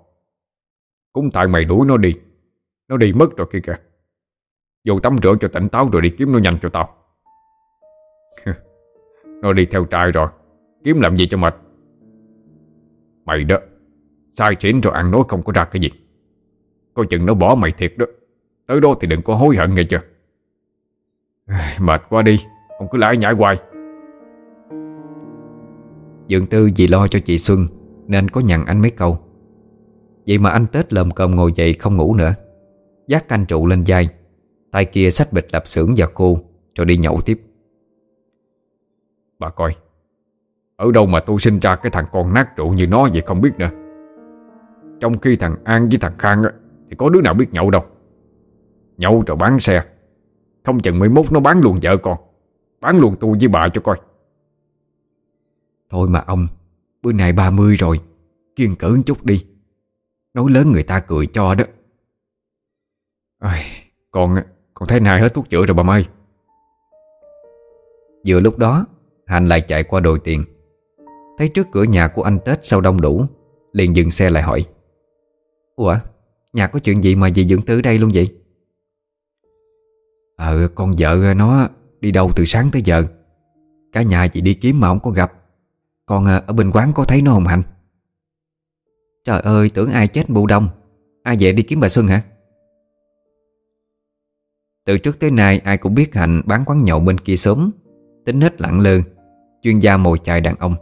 Cũng tại mày đuổi nó đi. Nó đi mất rồi kia kìa. Vô tắm rửa cho tỉnh táo rồi đi kiếm nó nhanh cho tao. Nó đi theo trai rồi. Kiếm làm gì cho mệt? Mày đó, Sai xỉn rồi ăn nói không có ra cái gì. Coi chừng nó bỏ mày thiệt đó. Tới đó thì đừng có hối hận nghe chưa? Mệt quá đi. Không cứ lái nhảy hoài. Dượng tư vì lo cho chị Xuân Nên có nhằn anh mấy câu. Vậy mà anh Tết lầm cơm ngồi dậy không ngủ nữa. Dắt canh trụ lên vai. Tay kia xách bịch lạp xưởng và khô Rồi đi nhậu tiếp. Bà coi Ở đâu mà tôi sinh ra cái thằng con nát trụ như nó vậy không biết nữa. Trong khi thằng An với thằng Khang á, Thì có đứa nào biết nhậu đâu. Nhậu rồi bán xe. Không chừng mấy mốt nó bán luôn vợ con. Bán luôn tôi với bà cho coi. Thôi mà ông Bữa nay 30 rồi. Kiên cử chút đi. Nói lớn người ta cười cho đó. Ai, Con Con thấy nay hết thuốc chữa rồi bà Mai. Vừa lúc đó Hành lại chạy qua đồi tiền. Thấy trước cửa nhà của anh Tết sau đông đủ Liền dừng xe lại hỏi. Ủa Nhà có chuyện gì mà dì dưỡng tứ đây luôn vậy? Ờ con vợ nó Đi đâu từ sáng tới giờ. Cả nhà chị đi kiếm mà không có gặp. Còn ờ, ở bên quán có thấy nó không Hạnh? Trời ơi, tưởng ai chết bụ đông Ai về đi kiếm bà Xuân hả? Từ trước tới nay, ai cũng biết Hạnh bán quán nhậu bên kia sớm, Tính hết lặng lơ. Chuyên gia mồi chài đàn ông.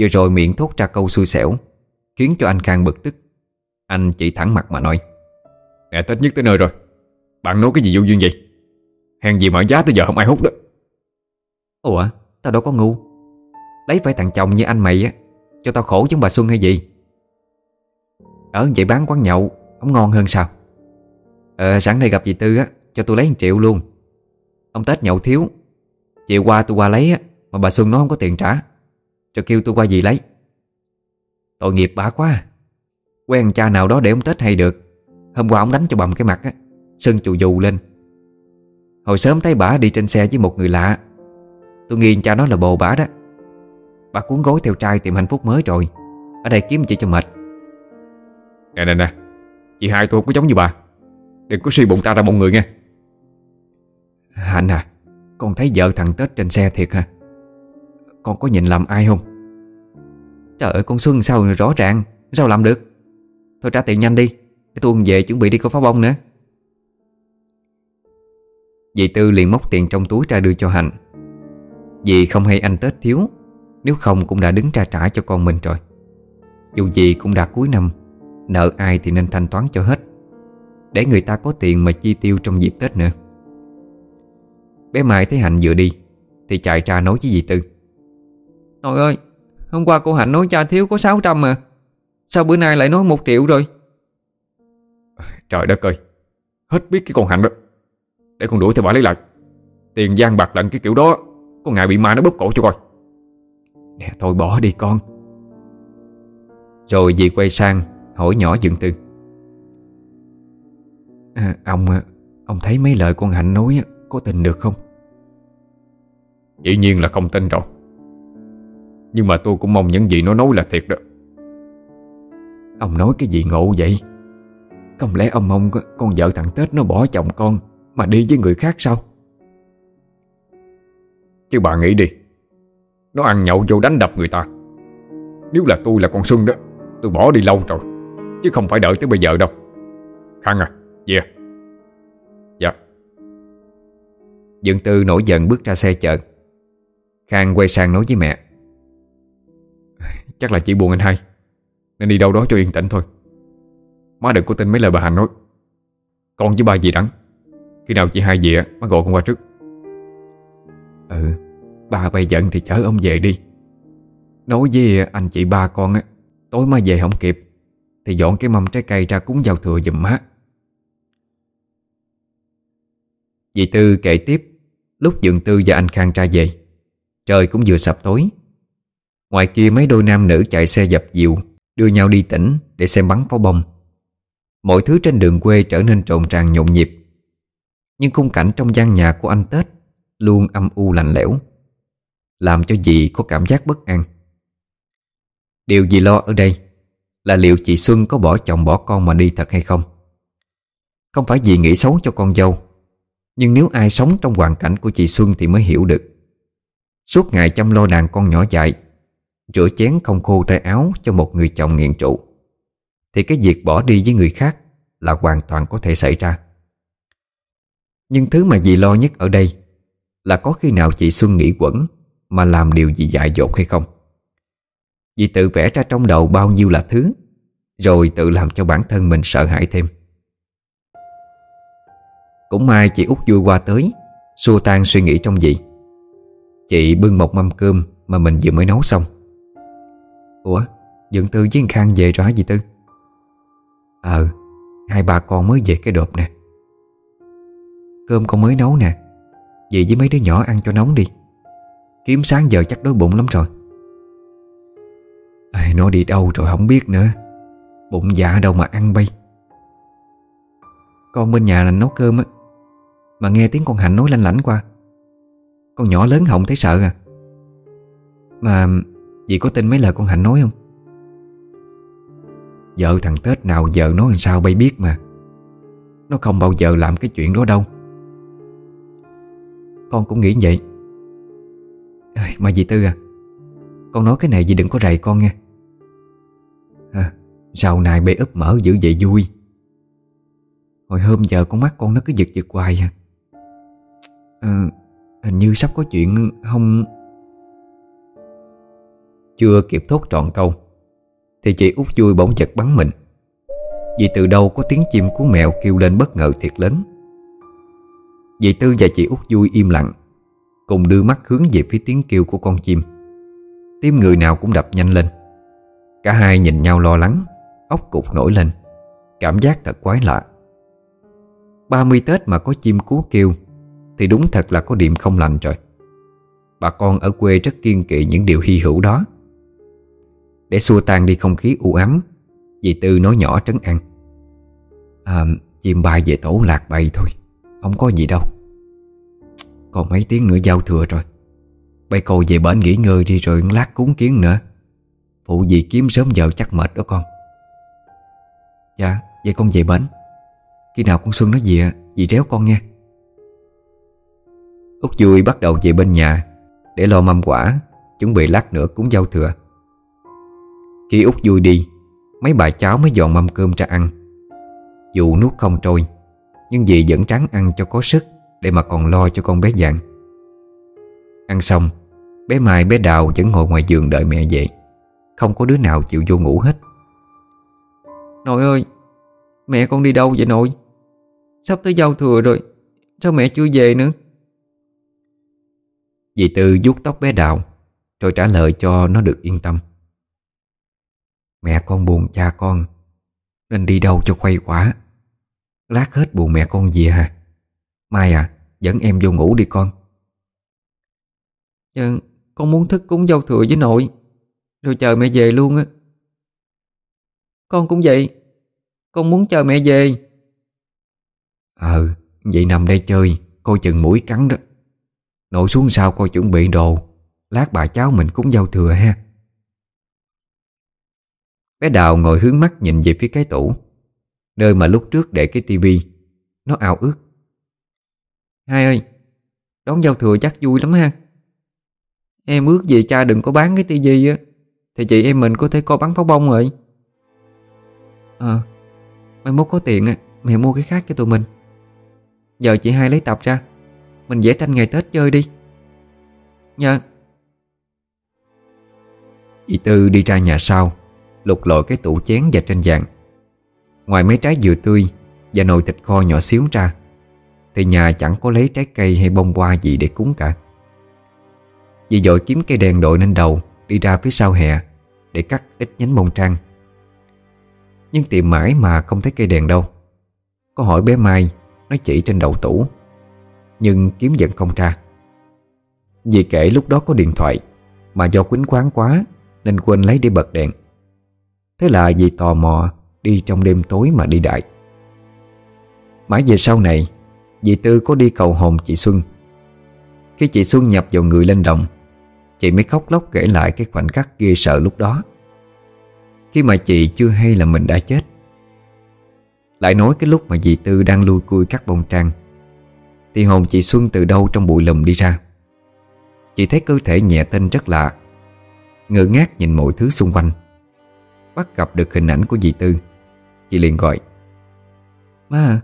Vừa rồi miệng thốt ra câu xui xẻo, Khiến cho anh Khang bực tức. Anh chỉ thẳng mặt mà nói. Nè Tết nhất tới nơi rồi. Bạn nói cái gì vô duyên vậy? Hèn gì mà giá tới giờ không ai hút đó. Ủa, tao đâu có ngu. Lấy phải thằng chồng như anh mày á, Cho tao khổ chứ bà Xuân hay gì. Ở vậy bán quán nhậu, Không ngon hơn sao? Ờ sẵn đây gặp dì Tư á, Cho tôi lấy 1 triệu luôn. Ông Tết nhậu thiếu. Chiều qua tôi qua lấy á, Mà bà Xuân nói không có tiền trả. Cho kêu tôi qua dì lấy. Tội nghiệp bà quá à. Quen cha nào đó để ông Tết hay được. Hôm qua ông đánh cho bầm cái mặt á Sưng chù dù lên. Hồi sớm thấy bà đi trên xe với một người lạ. Tôi nghi cha nó là bồ bà đó. Bà cuốn gối theo trai tìm hạnh phúc mới rồi. Ở đây kiếm chị cho mệt. Nè nè nè. Chị hai tôi không có giống như bà. Đừng có suy bụng ta ra một người nghe. Hạnh à Con thấy vợ thằng Tết trên xe thiệt hả? Con có nhìn lầm ai không? Trời ơi con Xuân sao rõ ràng? Sao làm được Thôi trả tiền nhanh đi, Để tôi về chuẩn bị đi coi pháo bông nữa. Dì Tư liền móc tiền trong túi ra đưa cho Hạnh. Dì không hay anh Tết thiếu, Nếu không cũng đã đứng ra trả cho con mình rồi. Dù gì cũng đã cuối năm, Nợ ai thì nên thanh toán cho hết, Để người ta có tiền mà chi tiêu trong dịp Tết nữa. Bé Mai thấy Hạnh vừa đi, Thì chạy ra nói với dì Tư. Nội ơi, Hôm qua cô Hạnh nói cha thiếu có 600 mà Sao bữa nay lại nói 1 triệu rồi? Trời đất ơi Hết biết cái con Hạnh đó. Để con đuổi theo bà lấy lại. Tiền gian bạc lận cái kiểu đó Có ngại bị ma nó bóp cổ cho coi. Nè thôi bỏ đi con. Rồi dì quay sang Hỏi nhỏ dượng tư. À, Ông Ông thấy mấy lời con Hạnh nói Có tin được không? Dĩ nhiên là không tin rồi. Nhưng mà tôi cũng mong những gì nó nói là thiệt đó Ông nói cái gì ngộ vậy? Không lẽ ông mong con vợ thằng Tết nó bỏ chồng con Mà đi với người khác sao? Chứ bà nghĩ đi Nó ăn nhậu vô đánh đập người ta. Nếu là tôi là con Xuân đó Tôi bỏ đi lâu rồi Chứ không phải đợi tới bây giờ đâu. Khang à, về. Yeah. Dạ. Dương Tư nổi giận bước ra xe chợ. Khang quay sang nói với mẹ. Chắc là chị buồn anh hai. Nên đi đâu đó cho yên tĩnh thôi. Má đừng có tin mấy lời bà Hạnh nói. Con với ba gì đắng. Khi nào chị hai về má gọi con qua trước. Ừ Ba bây giận thì chở ông về đi. Nói với anh chị ba con á Tối má về không kịp Thì dọn cái mâm trái cây ra cúng giao thừa giùm má. Dì Tư kể tiếp Lúc Dượng Tư và anh Khang ra về Trời cũng vừa sập tối. Ngoài kia mấy đôi nam nữ chạy xe dập dìu Đưa nhau đi tỉnh để xem bắn pháo bông. Mọi thứ trên đường quê trở nên trộn tràn nhộn nhịp, Nhưng khung cảnh trong gian nhà của anh Tết Luôn âm u lạnh lẽo, Làm cho dì có cảm giác bất an. Điều gì lo ở đây Là liệu chị Xuân có bỏ chồng bỏ con mà đi thật hay không? Không phải dì nghĩ xấu cho con dâu, Nhưng nếu ai sống trong hoàn cảnh của chị Xuân Thì mới hiểu được. Suốt ngày chăm lo đàn con nhỏ dại Rửa chén không khô tay áo Cho một người chồng nghiện trụ Thì cái việc bỏ đi với người khác Là hoàn toàn có thể xảy ra. Nhưng thứ mà dì lo nhất ở đây Là có khi nào chị Xuân nghĩ quẩn Mà làm điều gì dại dột hay không? Dì tự vẽ ra trong đầu bao nhiêu là thứ, Rồi tự làm cho bản thân mình sợ hãi thêm. Cũng may chị út vui qua tới, Xua tan suy nghĩ trong dì. Chị bưng một mâm cơm Mà mình vừa mới nấu xong. Ủa? Dượng Tư với Khang về rồi hả dì Tư? Ờ Hai bà con mới về cái đột nè. Cơm con mới nấu nè. Dì với mấy đứa nhỏ ăn cho nóng đi. Kiếm sáng giờ chắc đói bụng lắm rồi. À, Nó đi đâu rồi không biết nữa. Bụng dạ đâu mà ăn bay. Con bên nhà là nấu cơm á. Mà nghe tiếng con Hạnh nói lanh lảnh qua. Con nhỏ lớn họng thấy sợ à. Mà Dì có tin mấy lời con Hạnh nói không? Vợ thằng Tết nào vợ nói làm sao bay biết mà. Nó không bao giờ làm cái chuyện đó đâu. Con cũng nghĩ vậy. À, Mà dì Tư à Con nói cái này dì đừng có rầy con nghe à, Sau này bê úp mở dữ vậy vui. Hồi hôm giờ con mắt con nó cứ giật giật hoài à. à Hình như sắp có chuyện không chưa kịp thốt trọn câu, Thì chị út vui bỗng chật bắn mình. Vì từ đâu có tiếng chim của mèo kêu lên bất ngờ thiệt lớn. Dì Tư và chị út vui im lặng, Cùng đưa mắt hướng về phía tiếng kêu của con chim. Tim người nào cũng đập nhanh lên. Cả hai nhìn nhau lo lắng, Ốc cục nổi lên. Cảm giác thật quái lạ. 30 Tết mà có chim cú kêu, Thì đúng thật là có điểm không lành rồi. Bà con ở quê rất kiên kỵ những điều hy hữu đó. Để xua tan đi không khí u ám Dì Tư nói nhỏ trấn an. À, Chim bay về tổ lạc bay thôi Không có gì đâu. Còn mấy tiếng nữa giao thừa rồi. Bây cô về bển nghỉ ngơi đi rồi lát cúng kiến nữa. Phụ dì kiếm sớm giờ chắc mệt đó con. Dạ Vậy con về bển. Khi nào con Xuân nó về Dì réo con nha Út vui bắt đầu về bên nhà Để lo mâm quả Chuẩn bị lát nữa cúng giao thừa. Khi Út vui đi Mấy bà cháu mới dọn mâm cơm ra ăn. Dù nuốt không trôi Nhưng dì vẫn trắng ăn cho có sức Để mà còn lo cho con bé dạng. Ăn xong Bé Mai bé Đào vẫn ngồi ngoài giường đợi mẹ về Không có đứa nào chịu vô ngủ hết. Nội ơi Mẹ con đi đâu vậy nội? Sắp tới giao thừa rồi Sao mẹ chưa về nữa? Dì Tư vuốt tóc bé Đào Rồi trả lời cho nó được yên tâm Mẹ con buồn cha con, Nên đi đâu cho quay quả Lát hết buồn mẹ con về hả Mai à Dẫn em vô ngủ đi con. Nhưng Con muốn thức cúng giao thừa với nội, Rồi chờ mẹ về luôn á. Con cũng vậy, Con muốn chờ mẹ về. Ờ Vậy nằm đây chơi, Coi chừng mũi cắn đó. Nội xuống sau coi chuẩn bị đồ, Lát bà cháu mình cúng giao thừa ha. Cái Đào ngồi hướng mắt nhìn về phía cái tủ. Nơi mà lúc trước để cái tivi, Nó ao ước. Hai ơi, Đón giao thừa chắc vui lắm ha. Em ước gì cha đừng có bán cái tivi á. Thì chị em mình có thể coi bắn pháo bông rồi. Ờ Mai mốt có tiền á, Mẹ mua cái khác cho tụi mình. Giờ chị hai lấy tập ra, Mình vẽ tranh ngày Tết chơi đi. Dạ. Chị Tư đi ra nhà sau. Lục lội cái tủ chén và trên vàng Ngoài mấy trái dừa tươi Và nồi thịt kho nhỏ xíu ra, Thì nhà chẳng có lấy trái cây hay bông hoa gì để cúng cả. Dì dội kiếm cây đèn đội lên đầu Đi ra phía sau hè Để cắt ít nhánh bông trăng Nhưng tìm mãi mà không thấy cây đèn đâu. Có hỏi bé Mai, Nó chỉ trên đầu tủ, Nhưng kiếm vẫn không ra. Dì kể lúc đó có điện thoại Mà do quýnh quán quá Nên quên lấy để bật đèn. Thế là vì tò mò Đi trong đêm tối mà đi đại. Mãi về sau này, Dì Tư có đi cầu hồn chị Xuân. Khi chị Xuân nhập vào người lên đồng, Chị mới khóc lóc kể lại cái khoảnh khắc ghê sợ lúc đó. Khi mà chị chưa hay là mình đã chết, Lại nói cái lúc mà dì Tư đang lui cui cắt bông trang, Thì hồn chị Xuân từ đâu trong bụi lùm đi ra. Chị thấy cơ thể nhẹ tinh rất lạ, Ngơ ngác nhìn mọi thứ xung quanh. Bắt gặp được hình ảnh của dì Tư. Chị liền gọi Má à,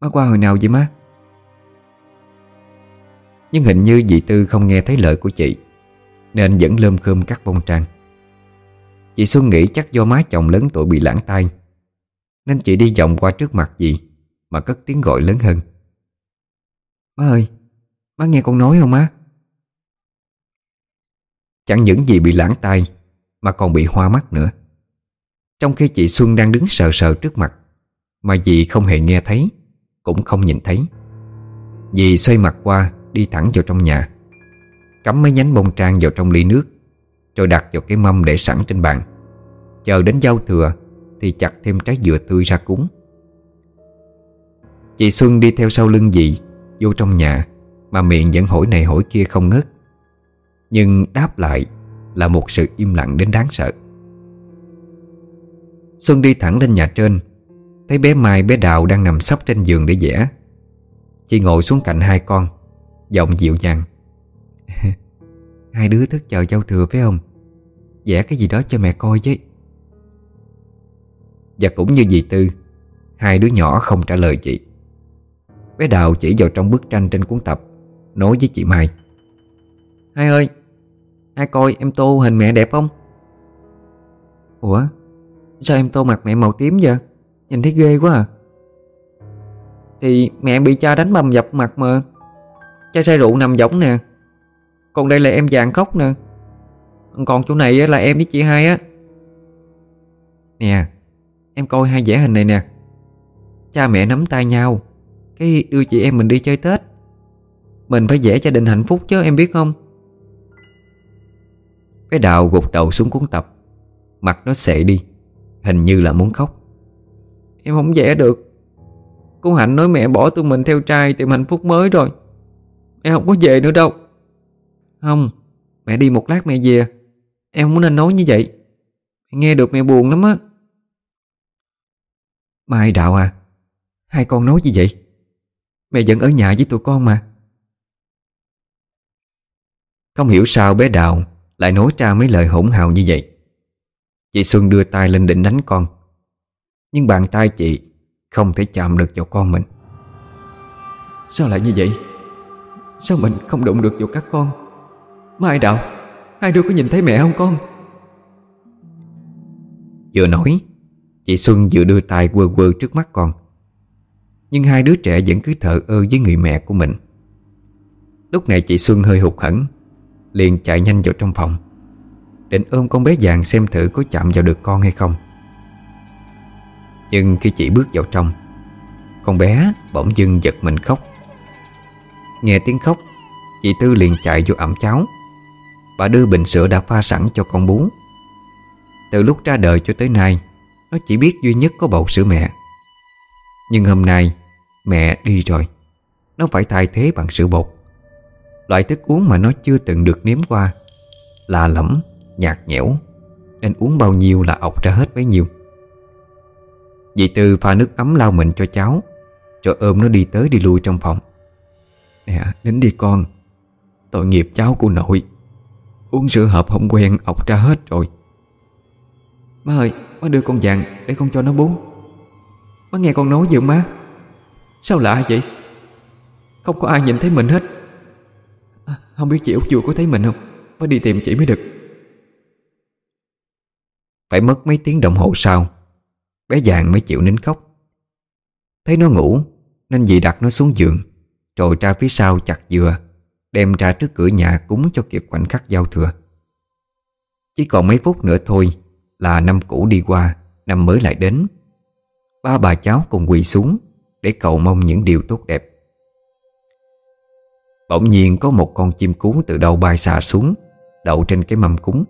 má qua hồi nào vậy má? Nhưng hình như dì Tư không nghe thấy lời của chị Nên vẫn lơm khơm cắt bông trang. Chị Xuân nghĩ chắc do má chồng lớn tuổi bị lãng tai Nên chị đi vòng qua trước mặt dì Mà cất tiếng gọi lớn hơn. Má ơi Má nghe con nói không má? Chẳng những gì bị lãng tai Mà còn bị hoa mắt nữa. Trong khi chị Xuân đang đứng sờ sờ trước mặt, Mà dì không hề nghe thấy, Cũng không nhìn thấy. Dì xoay mặt qua, Đi thẳng vào trong nhà. Cắm mấy nhánh bông trang vào trong ly nước, Rồi đặt vào cái mâm để sẵn trên bàn. Chờ đến giao thừa, Thì chặt thêm trái dừa tươi ra cúng Chị Xuân đi theo sau lưng dì, Vô trong nhà, Mà miệng vẫn hỏi này hỏi kia không ngớt. Nhưng đáp lại Là một sự im lặng đến đáng sợ. Xuân đi thẳng lên nhà trên. Thấy bé Mai, bé Đào đang nằm sắp trên giường để vẽ. Chị ngồi xuống cạnh hai con, Giọng dịu dàng. <laughs> Hai đứa thức chờ giao thừa phải không? Vẽ cái gì đó cho mẹ coi chứ. Và cũng như dì Tư, Hai đứa nhỏ không trả lời chị. Bé Đào chỉ vào trong bức tranh trên cuốn tập, Nói với chị Mai. Hai ơi Hai coi em tô hình mẹ đẹp không? Ủa? Sao em tô mặt mẹ màu tím vậy? Nhìn thấy ghê quá à. Thì mẹ bị cha đánh bầm dập mặt mà. Cha say rượu nằm võng nè. Còn đây là em vàng khóc nè. Còn chỗ này là em với chị hai á. Nè, Em coi hai vẽ hình này nè. Cha mẹ nắm tay nhau. Cái đưa chị em mình đi chơi Tết. Mình phải vẽ gia đình hạnh phúc chứ, em biết không? Bé Đào gục đầu xuống cuốn tập. Mặt nó xệ đi. Hình như là muốn khóc. Em không vẽ được. Cô Hạnh nói mẹ bỏ tụi mình theo trai Tìm hạnh phúc mới rồi. Mẹ không có về nữa đâu. Không Mẹ đi một lát mẹ về. Em không nên nói như vậy. Mẹ nghe được mẹ buồn lắm á. Mai Đạo à Hai con nói gì vậy? Mẹ vẫn ở nhà với tụi con mà. Không hiểu sao bé Đào Lại nói ra mấy lời hỗn hào như vậy Chị Xuân đưa tay lên định đánh con. Nhưng bàn tay chị Không thể chạm được vào con mình. Sao lại như vậy? Sao mình không đụng được vào các con? Mai Đạo, Hai đứa có nhìn thấy mẹ không con? Vừa nói, Chị Xuân vừa đưa tay quơ quơ trước mắt con. Nhưng hai đứa trẻ vẫn cứ thở ơ với người mẹ của mình. Lúc này chị Xuân hơi hụt hẫng, Liền chạy nhanh vào trong phòng. Định ôm con bé vàng xem thử có chạm vào được con hay không. Nhưng khi chị bước vào trong Con bé bỗng dưng giật mình khóc. Nghe tiếng khóc Chị Tư liền chạy vô ẩm cháo. Bà đưa bình sữa đã pha sẵn cho con bú. Từ lúc ra đời cho tới nay Nó chỉ biết duy nhất có bầu sữa mẹ. Nhưng hôm nay Mẹ đi rồi. Nó phải thay thế bằng sữa bột. Loại thức uống mà nó chưa từng được nếm qua Lạ lẫm, nhạt nhẽo Nên uống bao nhiêu là ọc ra hết bấy nhiêu. Dì Tư pha nước ấm lau mình cho cháu Rồi ôm nó đi tới đi lui trong phòng. Nè, đến đi con Tội nghiệp cháu của nội. Uống sữa hộp không quen ọc ra hết rồi. Má ơi Má đưa con vàng để con cho nó bú. Má nghe con nói gì má. Sao lạ vậy? Không có ai nhìn thấy mình hết. À, Không biết chị Út Vua có thấy mình không? Má đi tìm chị mới được. Phải mất mấy tiếng đồng hồ sau, Bé vàng mới chịu nín khóc. Thấy nó ngủ, Nên dì đặt nó xuống giường Rồi ra phía sau chặt dừa, Đem ra trước cửa nhà cúng cho kịp khoảnh khắc giao thừa. Chỉ còn mấy phút nữa thôi Là năm cũ đi qua, Năm mới lại đến. Ba bà cháu cùng quỳ xuống Để cầu mong những điều tốt đẹp. Bỗng nhiên có một con chim cú từ đầu bay xà xuống, Đậu trên cái mâm cúng.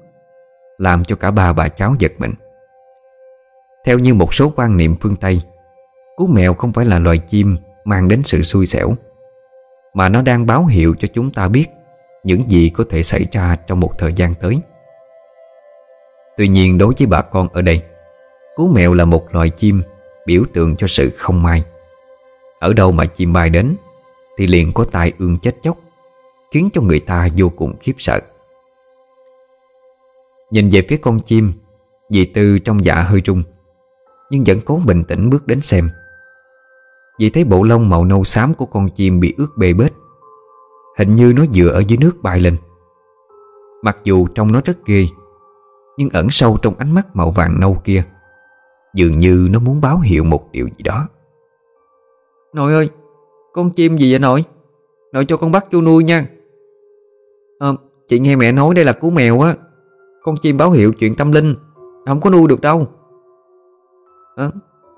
Làm cho cả ba bà cháu giật mình. Theo như một số quan niệm phương Tây, Cú mèo không phải là loài chim Mang đến sự xui xẻo, Mà nó đang báo hiệu cho chúng ta biết Những gì có thể xảy ra trong một thời gian tới. Tuy nhiên đối với bà con ở đây, Cú mèo là một loài chim Biểu tượng cho sự không may. Ở đâu mà chim bay đến Thì liền có tai ương chết chóc, Khiến cho người ta vô cùng khiếp sợ. Nhìn về phía con chim Dì Tư trong dạ hơi rung Nhưng vẫn cố bình tĩnh bước đến xem. Dì thấy bộ lông màu nâu xám của con chim bị ướt bê bết Hình như nó vừa ở dưới nước bay lên. Mặc dù trông nó rất ghê Nhưng ẩn sâu trong ánh mắt màu vàng nâu kia Dường như nó muốn báo hiệu một điều gì đó. Nội ơi Con chim gì vậy nội? Nội cho con bắt vô nuôi nha. À, Chị nghe mẹ nói đây là cú mèo á. Con chim báo hiệu chuyện tâm linh. Không có nuôi được đâu. À,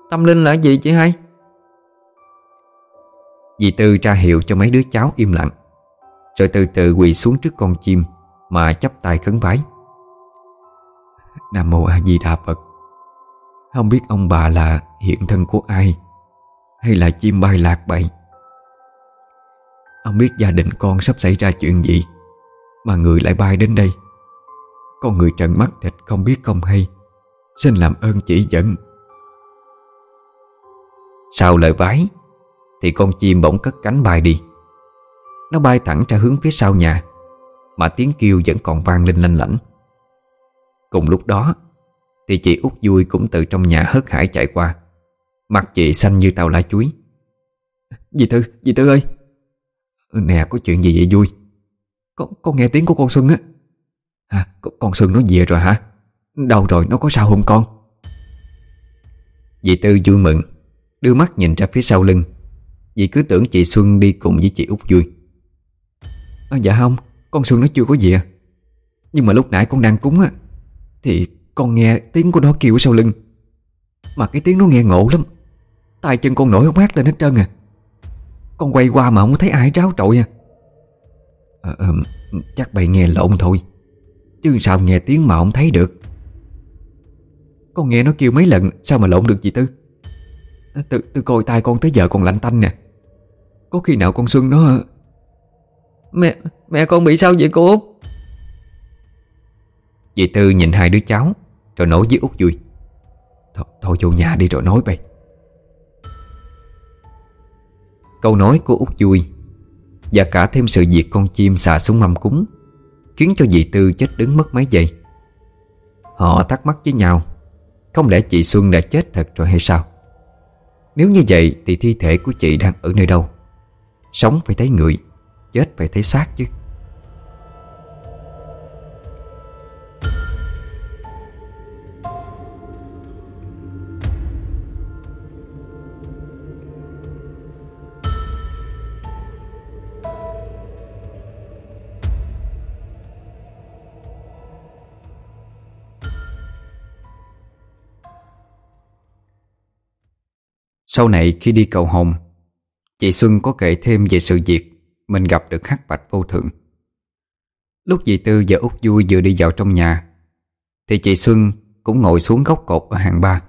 Tâm linh là gì chị hai? Dì Tư ra hiệu cho mấy đứa cháu im lặng. Rồi từ từ quỳ xuống trước con chim Mà chắp tay khấn vái. Nam Mô A Di Đà Phật. Không biết ông bà là hiện thân của ai Hay là chim bay lạc bậy ông biết gia đình con sắp xảy ra chuyện gì Mà người lại bay đến đây. Con người trần mắt thịt không biết không hay. Xin làm ơn chỉ dẫn. Sau lời vái Thì con chim bỗng cất cánh bay đi. Nó bay thẳng ra hướng phía sau nhà Mà tiếng kêu vẫn còn vang lên lanh lảnh. Cùng lúc đó Thì chị út vui cũng từ trong nhà hớt hải chạy qua. Mặt chị xanh như tàu lá chuối. Dì Tư, dì Tư ơi. Nè có chuyện gì vậy vui? Con, con nghe tiếng của con Xuân á à, Con Xuân nó về rồi hả? Đâu rồi? Nó có sao không con? Dì Tư vui mừng Đưa mắt nhìn ra phía sau lưng. Dì cứ tưởng chị Xuân đi cùng với chị út vui. À, Dạ không Con Xuân nó chưa có về Nhưng mà lúc nãy con đang cúng á Thì con nghe tiếng của nó kêu ở sau lưng. Mà cái tiếng nó nghe ngộ lắm. Tay chân con nổi không hát lên hết trơn à. Con quay qua mà không thấy ai ráo trội à. À, à Chắc bày nghe lộn thôi. Chứ sao nghe tiếng mà không thấy được. Con nghe nó kêu mấy lần Sao mà lộn được gì Tư? Từ, từ coi tai con tới giờ còn lạnh tanh nè. Có khi nào con Xuân nó Mẹ mẹ con bị sao vậy cô Út? Dì Tư nhìn hai đứa cháu Rồi nói với Út vui. Thôi, thôi vô nhà đi rồi nói bay Câu nói của Út vui Và cả thêm sự việc con chim xà xuống mâm cúng. Khiến cho dì Tư chết đứng mất mấy giây. Họ thắc mắc với nhau, Không lẽ chị Xuân đã chết thật rồi hay sao? Nếu như vậy thì thi thể của chị đang ở nơi đâu? Sống phải thấy người, Chết phải thấy xác chứ. Sau này khi đi cầu hồn Chị Xuân có kể thêm về sự việc Mình gặp được hắc bạch vô thượng. Lúc dì Tư và Út Vui vừa đi vào trong nhà, Thì chị Xuân cũng ngồi xuống góc cột ở hàng ba.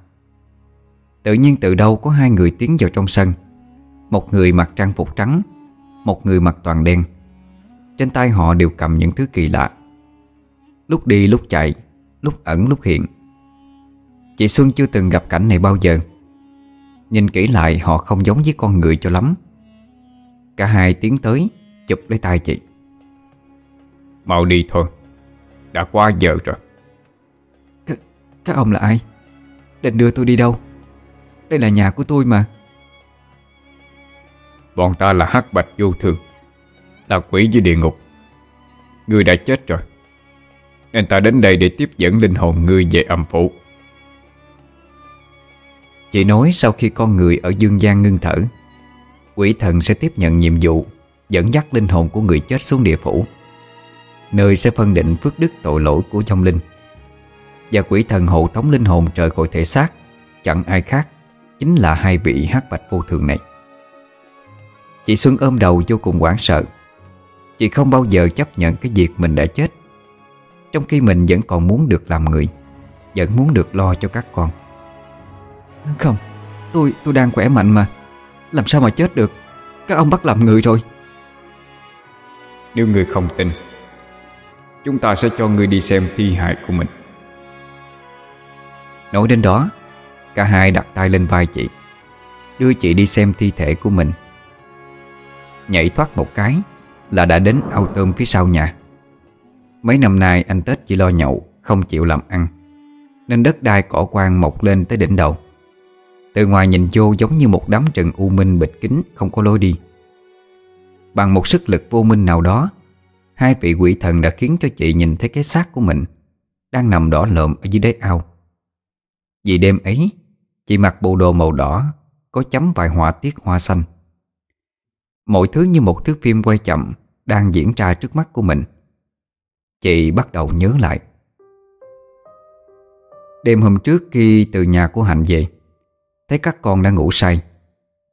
Tự nhiên từ đâu có hai người tiến vào trong sân. Một người mặc trang phục trắng, Một người mặc toàn đen. Trên tay họ đều cầm những thứ kỳ lạ. Lúc đi lúc chạy, Lúc ẩn lúc hiện. Chị Xuân chưa từng gặp cảnh này bao giờ. Nhìn kỹ lại họ không giống với con người cho lắm. Cả hai tiến tới Chụp lấy tay chị. Mau đi thôi. Đã qua giờ rồi. C Các ông là ai? Định đưa tôi đi đâu? Đây là nhà của tôi mà. Bọn ta là hắc bạch vô thường Là quỷ dưới địa ngục. Ngươi đã chết rồi. Nên ta đến đây để tiếp dẫn linh hồn ngươi về âm phủ Chị nói sau khi con người ở dương gian ngưng thở. Quỷ thần sẽ tiếp nhận nhiệm vụ, Dẫn dắt linh hồn của người chết xuống địa phủ, Nơi sẽ phân định phước đức tội lỗi của dòng linh. Và quỷ thần hộ tống linh hồn trời khỏi thể xác, Chẳng ai khác, Chính là hai vị hát bạch vô thường này. Chị Xuân ôm đầu vô cùng hoảng sợ. Chị không bao giờ chấp nhận cái việc mình đã chết. Trong khi mình vẫn còn muốn được làm người, Vẫn muốn được lo cho các con không Tôi tôi đang khỏe mạnh mà. Làm sao mà chết được? Các ông bắt làm người rồi. Nếu người không tin Chúng ta sẽ cho người đi xem thi hài của mình. Nói đến đó Cả hai đặt tay lên vai chị Đưa chị đi xem thi thể của mình. Nhảy thoát một cái Là đã đến ao tôm phía sau nhà. Mấy năm nay anh Tết chỉ lo nhậu Không chịu làm ăn Nên đất đai cỏ quan mọc lên tới đỉnh đầu từ ngoài nhìn vô giống như một đám trần u minh bịch kính Không có lối đi. Bằng một sức lực vô minh nào đó, Hai vị quỷ thần đã khiến cho chị nhìn thấy cái xác của mình Đang nằm đỏ lợm ở dưới đáy ao. Vì đêm ấy, Chị mặc bộ đồ màu đỏ, Có chấm vài họa tiết hoa xanh. Mọi thứ như một thước phim quay chậm Đang diễn ra trước mắt của mình. Chị bắt đầu nhớ lại. Đêm hôm trước khi từ nhà của Hạnh về Thấy các con đã ngủ say,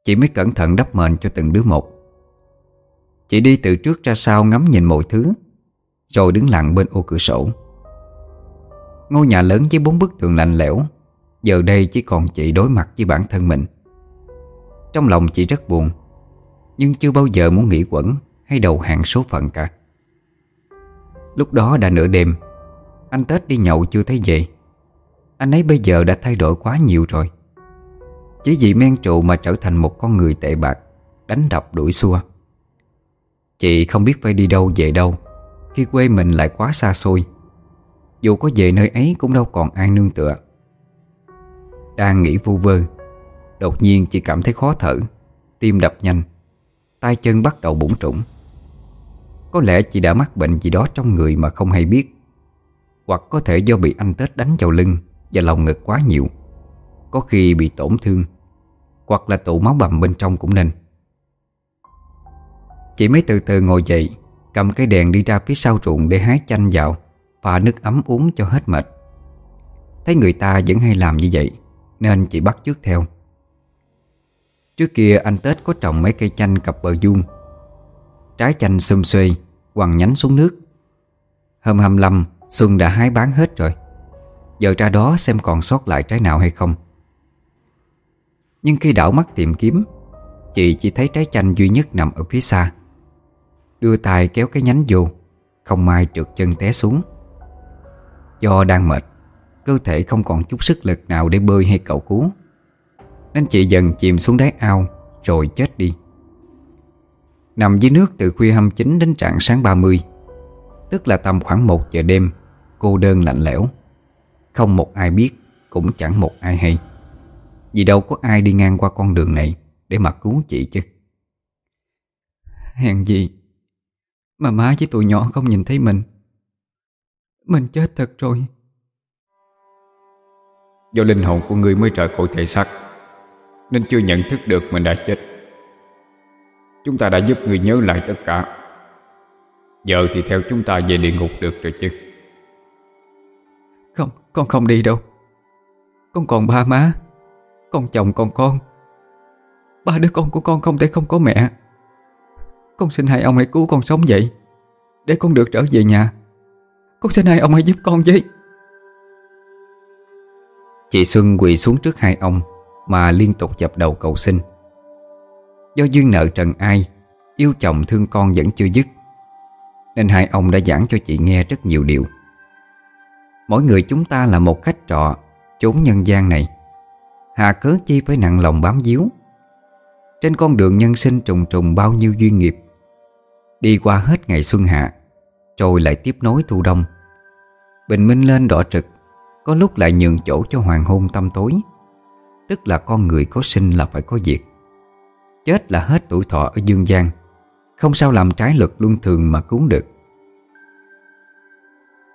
Chị mới cẩn thận đắp mền cho từng đứa một. Chị đi từ trước ra sau ngắm nhìn mọi thứ, Rồi đứng lặng bên ô cửa sổ. Ngôi nhà lớn với bốn bức tường lạnh lẽo, Giờ đây chỉ còn chị đối mặt với bản thân mình. Trong lòng chị rất buồn, Nhưng chưa bao giờ muốn nghĩ quẩn Hay đầu hàng số phận cả. Lúc đó đã nửa đêm, Anh Tết đi nhậu chưa thấy về. Anh ấy bây giờ đã thay đổi quá nhiều rồi chỉ vì men trụ mà trở thành một con người tệ bạc, Đánh đập đuổi xua. Chị không biết phải đi đâu về đâu, Khi quê mình lại quá xa xôi. Dù có về nơi ấy cũng đâu còn ai nương tựa. Đang nghĩ vu vơ, Đột nhiên chị cảm thấy khó thở, Tim đập nhanh, tay chân bắt đầu bủng trũng Có lẽ chị đã mắc bệnh gì đó trong người mà không hay biết, Hoặc có thể do bị anh Tết đánh vào lưng Và lòng ngực quá nhiều có khi bị tổn thương, Hoặc là tụ máu bầm bên trong cũng nên. Chị mới từ từ ngồi dậy, Cầm cái đèn đi ra phía sau ruộng để hái chanh vào, Pha nước ấm uống cho hết mệt. Thấy người ta vẫn hay làm như vậy, Nên chị bắt chước theo. Trước kia anh Tết có trồng mấy cây chanh cặp bờ vuông. Trái chanh xum xuê, Quằn nhánh xuống nước. Hôm 25 Xuân đã hái bán hết rồi. Giờ ra đó xem còn sót lại trái nào hay không. Nhưng khi đảo mắt tìm kiếm, Chị chỉ thấy trái chanh duy nhất nằm ở phía xa. Đưa tay kéo cái nhánh vô, Không may trượt chân té xuống. Do đang mệt, Cơ thể không còn chút sức lực nào để bơi hay cậu cứu. Nên chị dần chìm xuống đáy ao, Rồi chết đi. Nằm dưới nước từ khuya 29 đến trạng sáng 30 Tức là tầm khoảng 1 giờ đêm, Cô đơn lạnh lẽo. Không một ai biết, Cũng chẳng một ai hay. Vì đâu có ai đi ngang qua con đường này Để mà cứu chị chứ? Hèn gì Mà má với tụi nhỏ không nhìn thấy mình. Mình chết thật rồi. Do linh hồn của ngươi mới rời khỏi thể xác Nên chưa nhận thức được mình đã chết. Chúng ta đã giúp người nhớ lại tất cả. Giờ thì theo chúng ta về địa ngục được rồi chứ. Không, con không đi đâu. Con còn ba má con chồng còn con. Ba đứa con của con không thể không có mẹ. Con xin hai ông hãy cứu con sống vậy, Để con được trở về nhà. Con xin hai ông hãy giúp con với. Chị Xuân quỳ xuống trước hai ông Mà liên tục dập đầu cầu xin. Do duyên nợ trần ai, Yêu chồng thương con vẫn chưa dứt, Nên hai ông đã giảng cho chị nghe rất nhiều điều. Mỗi người chúng ta là một khách trọ Chốn nhân gian này. Hà cớ chi phải nặng lòng bám díu Trên con đường nhân sinh trùng trùng bao nhiêu duyên nghiệp. Đi qua hết ngày xuân hạ, Rồi lại tiếp nối thu đông. Bình minh lên đỏ trực, Có lúc lại nhường chỗ cho hoàng hôn tâm tối. Tức là con người có sinh là phải có diệt. Chết là hết tuổi thọ ở dương gian, Không sao làm trái luật luân thường mà cứu được.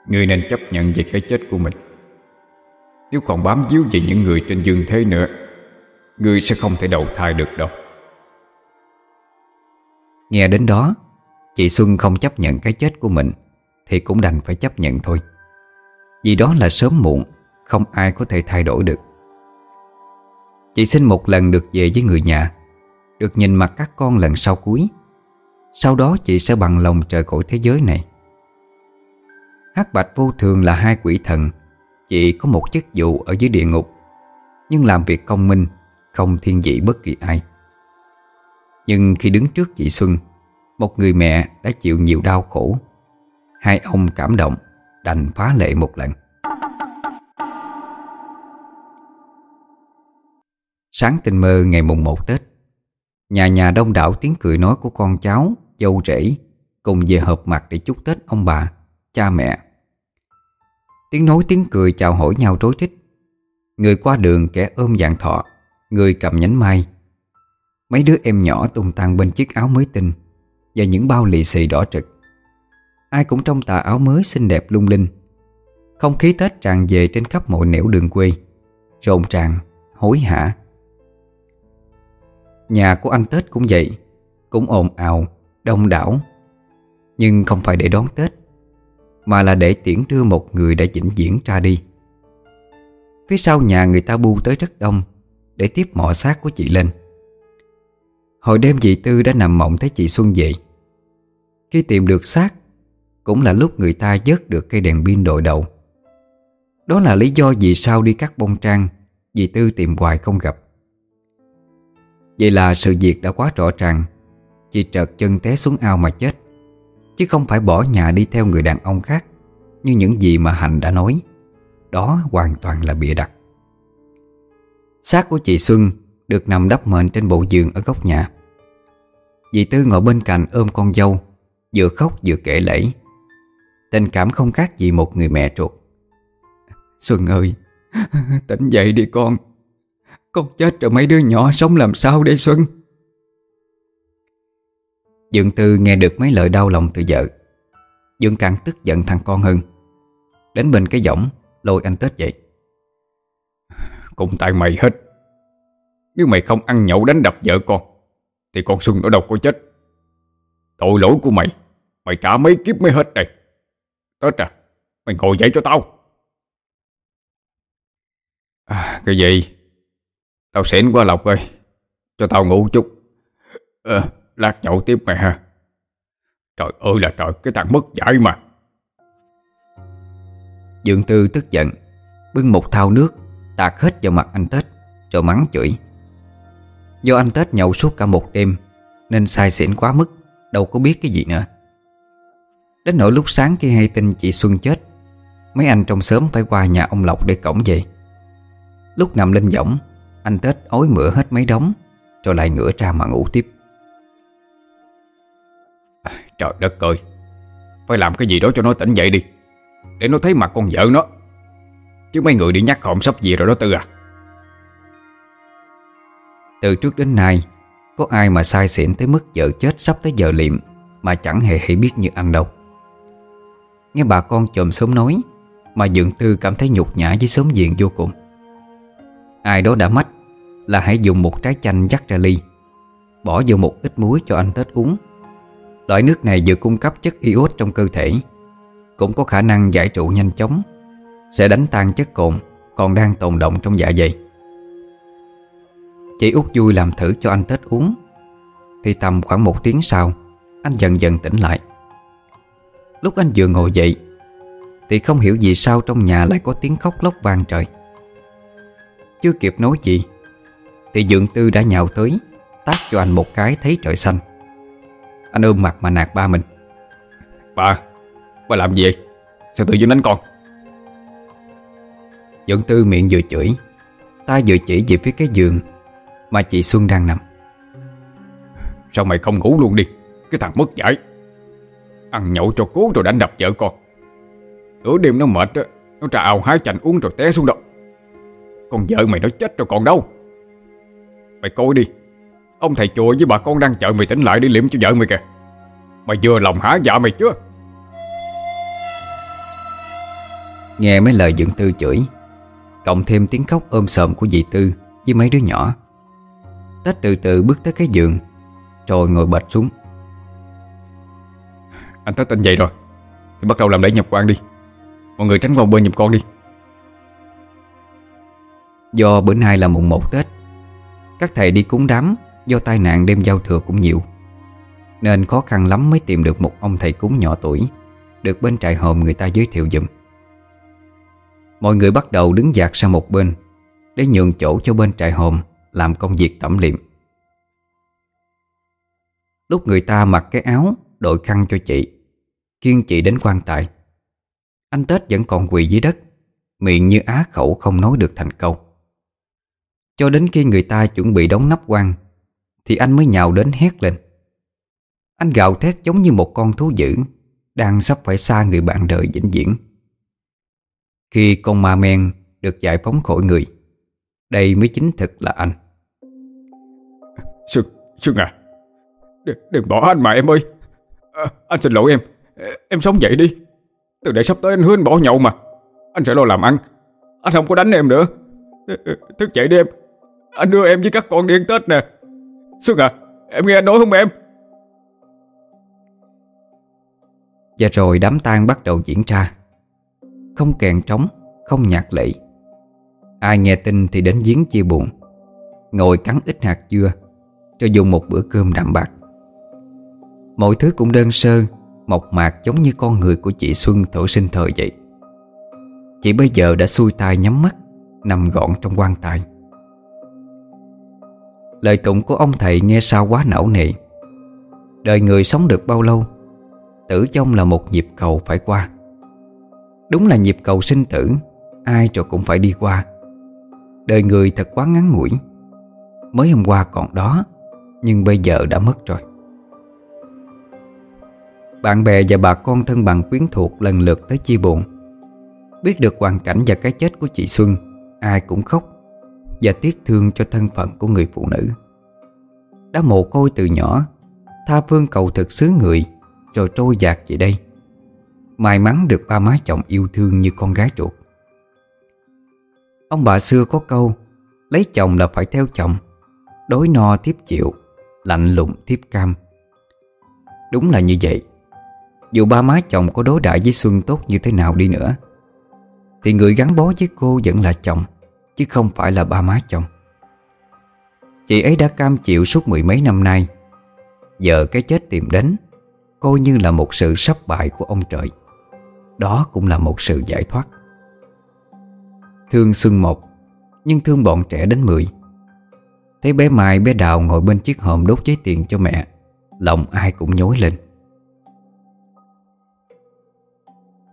Người nên chấp nhận về cái chết của mình. Nếu còn bám víu về những người trên dương thế nữa Người sẽ không thể đầu thai được đâu. Nghe đến đó, Chị Xuân không chấp nhận cái chết của mình, Thì cũng đành phải chấp nhận thôi. Vì đó là sớm muộn, Không ai có thể thay đổi được. Chị xin một lần được về với người nhà, Được nhìn mặt các con lần sau cuối. Sau đó chị sẽ bằng lòng trời cõi thế giới này. Hắc bạch vô thường là hai quỷ thần Chị có một chức vụ ở dưới địa ngục, Nhưng làm việc công minh, Không thiên vị bất kỳ ai. Nhưng khi đứng trước chị Xuân, Một người mẹ đã chịu nhiều đau khổ. Hai ông cảm động, Đành phá lệ một lần. Sáng tình mơ ngày mùng 1 Tết, Nhà nhà đông đảo tiếng cười nói của con cháu, Dâu rể Cùng về họp mặt để chúc Tết ông bà, Cha mẹ Tiếng nói tiếng cười chào hỏi nhau rối rít. Người qua đường kẻ ôm dạng thọ Người cầm nhánh mai. Mấy đứa em nhỏ tung tăng bên chiếc áo mới tinh Và những bao lì xì đỏ trực. Ai cũng trong tà áo mới xinh đẹp lung linh. Không khí Tết tràn về trên khắp mọi nẻo đường quê Rộn ràng, hối hả. Nhà của anh Tết cũng vậy Cũng ồn ào, đông đảo. Nhưng không phải để đón Tết. Mà là để tiễn đưa một người đã vĩnh viễn ra đi. Phía sau nhà người ta bu tới rất đông Để tiếp mọ xác của chị lên. Hồi đêm Dị Tư đã nằm mộng thấy chị Xuân dậy, Khi tìm được xác Cũng là lúc người ta dớt được cây đèn pin đội đầu. Đó là lý do vì sao đi cắt bông trang Dì Tư tìm hoài không gặp. Vậy là sự việc đã quá rõ ràng Chị trợt chân té xuống ao mà chết. Chứ không phải bỏ nhà đi theo người đàn ông khác, Như những gì mà Hạnh đã nói. Đó hoàn toàn là bịa đặt. Xác của chị Xuân Được nằm đắp mền trên bộ giường ở góc nhà. Dì Tư ngồi bên cạnh ôm con dâu, Vừa khóc vừa kể lễ Tình cảm không khác gì một người mẹ ruột. Xuân ơi, <laughs> Tỉnh dậy đi con. Con chết rồi, mấy đứa nhỏ sống làm sao đây Xuân? Dương Tư nghe được mấy lời đau lòng từ vợ. Dương càng tức giận thằng con hơn. Đến bên cái giỏng Lôi anh Tết dậy. Cũng tại mày hết. Nếu mày không ăn nhậu đánh đập vợ con Thì con Xuân nó đâu có chết. Tội lỗi của mày Mày trả mấy kiếp mới hết đây. Tết à Mày ngồi dậy cho tao. À, Cái gì? Tao xỉn quá Lộc ơi. Cho tao ngủ chút. À, Lát nhậu tiếp mày ha. Trời ơi là trời, Cái thằng mất dạy mà. Dương Tư tức giận, Bưng một thao nước, Tạt hết vào mặt anh Tết, Rồi mắng chửi. Do anh Tết nhậu suốt cả một đêm, Nên sai xỉn quá mức, Đâu có biết cái gì nữa. Đến nỗi lúc sáng khi hay tin chị Xuân chết, Mấy anh trong xóm phải qua nhà ông Lộc để cổng về. Lúc nằm lên võng, Anh Tết ối mửa hết mấy đống, Rồi lại ngửa ra mà ngủ tiếp. Trời đất ơi. Phải làm cái gì đó cho nó tỉnh dậy đi. Để nó thấy mặt con vợ nó. Chứ mấy người đi nhắc hộm sắp gì rồi đó Tư à. Từ trước đến nay, Có ai mà sai xỉn tới mức vợ chết sắp tới giờ liệm Mà chẳng hề hay biết như anh đâu. Nghe bà con chồm sớm nói, Mà Dượng Tư cảm thấy nhục nhã với sớm diện vô cùng. Ai đó đã mách Là hãy dùng một trái chanh dắt ra ly, Bỏ vô một ít muối cho anh Tết uống. Loại nước này vừa cung cấp chất iốt trong cơ thể, Cũng có khả năng giải trụ nhanh chóng, Sẽ đánh tan chất cồn Còn đang tồn động trong dạ dày. Chị út vui làm thử cho anh Tết uống, Thì tầm khoảng một tiếng sau, Anh dần dần tỉnh lại. Lúc anh vừa ngồi dậy, Thì không hiểu vì sao trong nhà lại có tiếng khóc lóc vang trời. Chưa kịp nói gì, Thì dượng tư đã nhào tới, Tát cho anh một cái thấy trời xanh. Anh ôm mặt mà nạt ba mình. Ba Ba làm gì vậy? Sao tự dưng đánh con? Dượng tư miệng vừa chửi tay vừa chỉ về phía cái giường Mà chị Xuân đang nằm. Sao mày không ngủ luôn đi? Cái thằng mất giải Ăn nhậu cho cố rồi đánh đập vợ con. Nửa đêm nó mệt Nó trà ào hái chành uống rồi té xuống đâu Con vợ mày nó chết rồi còn đâu. Mày coi đi Ông thầy chùa với bà con đang chờ mày tỉnh lại đi liệm cho vợ mày kìa. Mày vừa lòng hả dạ mày chưa? Nghe mấy lời dưỡng tư chửi Cộng thêm tiếng khóc ôm sờm của dì Tư Với mấy đứa nhỏ. Tết từ từ bước tới cái giường Rồi ngồi bệt xuống. Anh Tết tỉnh dậy rồi Thì bắt đầu làm lễ nhập quan đi. Mọi người tránh vào bên giùm con đi. Do bữa nay là mùng 1 Tết Các thầy đi cúng đám Do tai nạn đêm giao thừa cũng nhiều, Nên khó khăn lắm mới tìm được một ông thầy cúng nhỏ tuổi, Được bên trại hòm người ta giới thiệu dùm Mọi người bắt đầu đứng dạt sang một bên, Để nhường chỗ cho bên trại hòm Làm công việc tẩm liệm. Lúc người ta mặc cái áo Đội khăn cho chị Kiên chị đến quan tài. Anh Tết vẫn còn quỳ dưới đất, Miệng như á khẩu không nói được thành câu. Cho đến khi người ta chuẩn bị đóng nắp quan thì anh mới nhào đến hét lên. Anh gào thét giống như một con thú dữ Đang sắp phải xa người bạn đời vĩnh viễn. Khi con ma men được giải phóng khỏi người Đây mới chính thực là anh. Xuân, Xuân à Đừng, đừng bỏ anh mà em ơi. À, Anh xin lỗi em Em sống dậy đi. Từ đây sắp tới anh hứa anh bỏ nhậu mà Anh sẽ lo làm ăn. Anh không có đánh em nữa. Thức dậy đi em Anh đưa em với các con đi ăn Tết nè. Xuân à Em nghe anh nói không em? Và rồi đám tang bắt đầu diễn ra. Không kèn trống, Không nhạc lệ. Ai nghe tin thì đến giếng chia buồn. Ngồi cắn ít hạt dưa, Cho dùng một bữa cơm đạm bạc. Mọi thứ cũng đơn sơ, Mộc mạc giống như con người của chị Xuân thổ sinh thời vậy. Chị bây giờ đã xuôi tay nhắm mắt, Nằm gọn trong quan tài. Lời tụng của ông thầy nghe sao quá não nề. Đời người sống được bao lâu? Tử vong là một nhịp cầu phải qua. Đúng là nhịp cầu sinh tử, Ai rồi cũng phải đi qua. Đời người thật quá ngắn ngủi. Mới hôm qua còn đó, Nhưng bây giờ đã mất rồi. Bạn bè và bà con thân bằng quyến thuộc lần lượt tới chia buồn Biết được hoàn cảnh và cái chết của chị Xuân, Ai cũng khóc và tiếc thương cho thân phận của người phụ nữ. Đã mồ côi từ nhỏ, Tha phương cầu thực xứ người, Rồi trôi dạt về đây. May mắn được ba má chồng yêu thương như con gái ruột. Ông bà xưa có câu, Lấy chồng là phải theo chồng, Đối no tiếp chịu, Lạnh lùng tiếp cam. Đúng là như vậy. Dù ba má chồng có đối đại với Xuân tốt như thế nào đi nữa, Thì người gắn bó với cô vẫn là chồng. Chứ không phải là ba má chồng. Chị ấy đã cam chịu suốt mười mấy năm nay. Giờ cái chết tìm đến, Coi như là một sự sắp bại của ông trời. Đó cũng là một sự giải thoát. Thương Xuân một, Nhưng thương bọn trẻ đến mười. Thấy bé Mai, bé Đào ngồi bên chiếc hòm đốt giấy tiền cho mẹ, Lòng ai cũng nhối lên.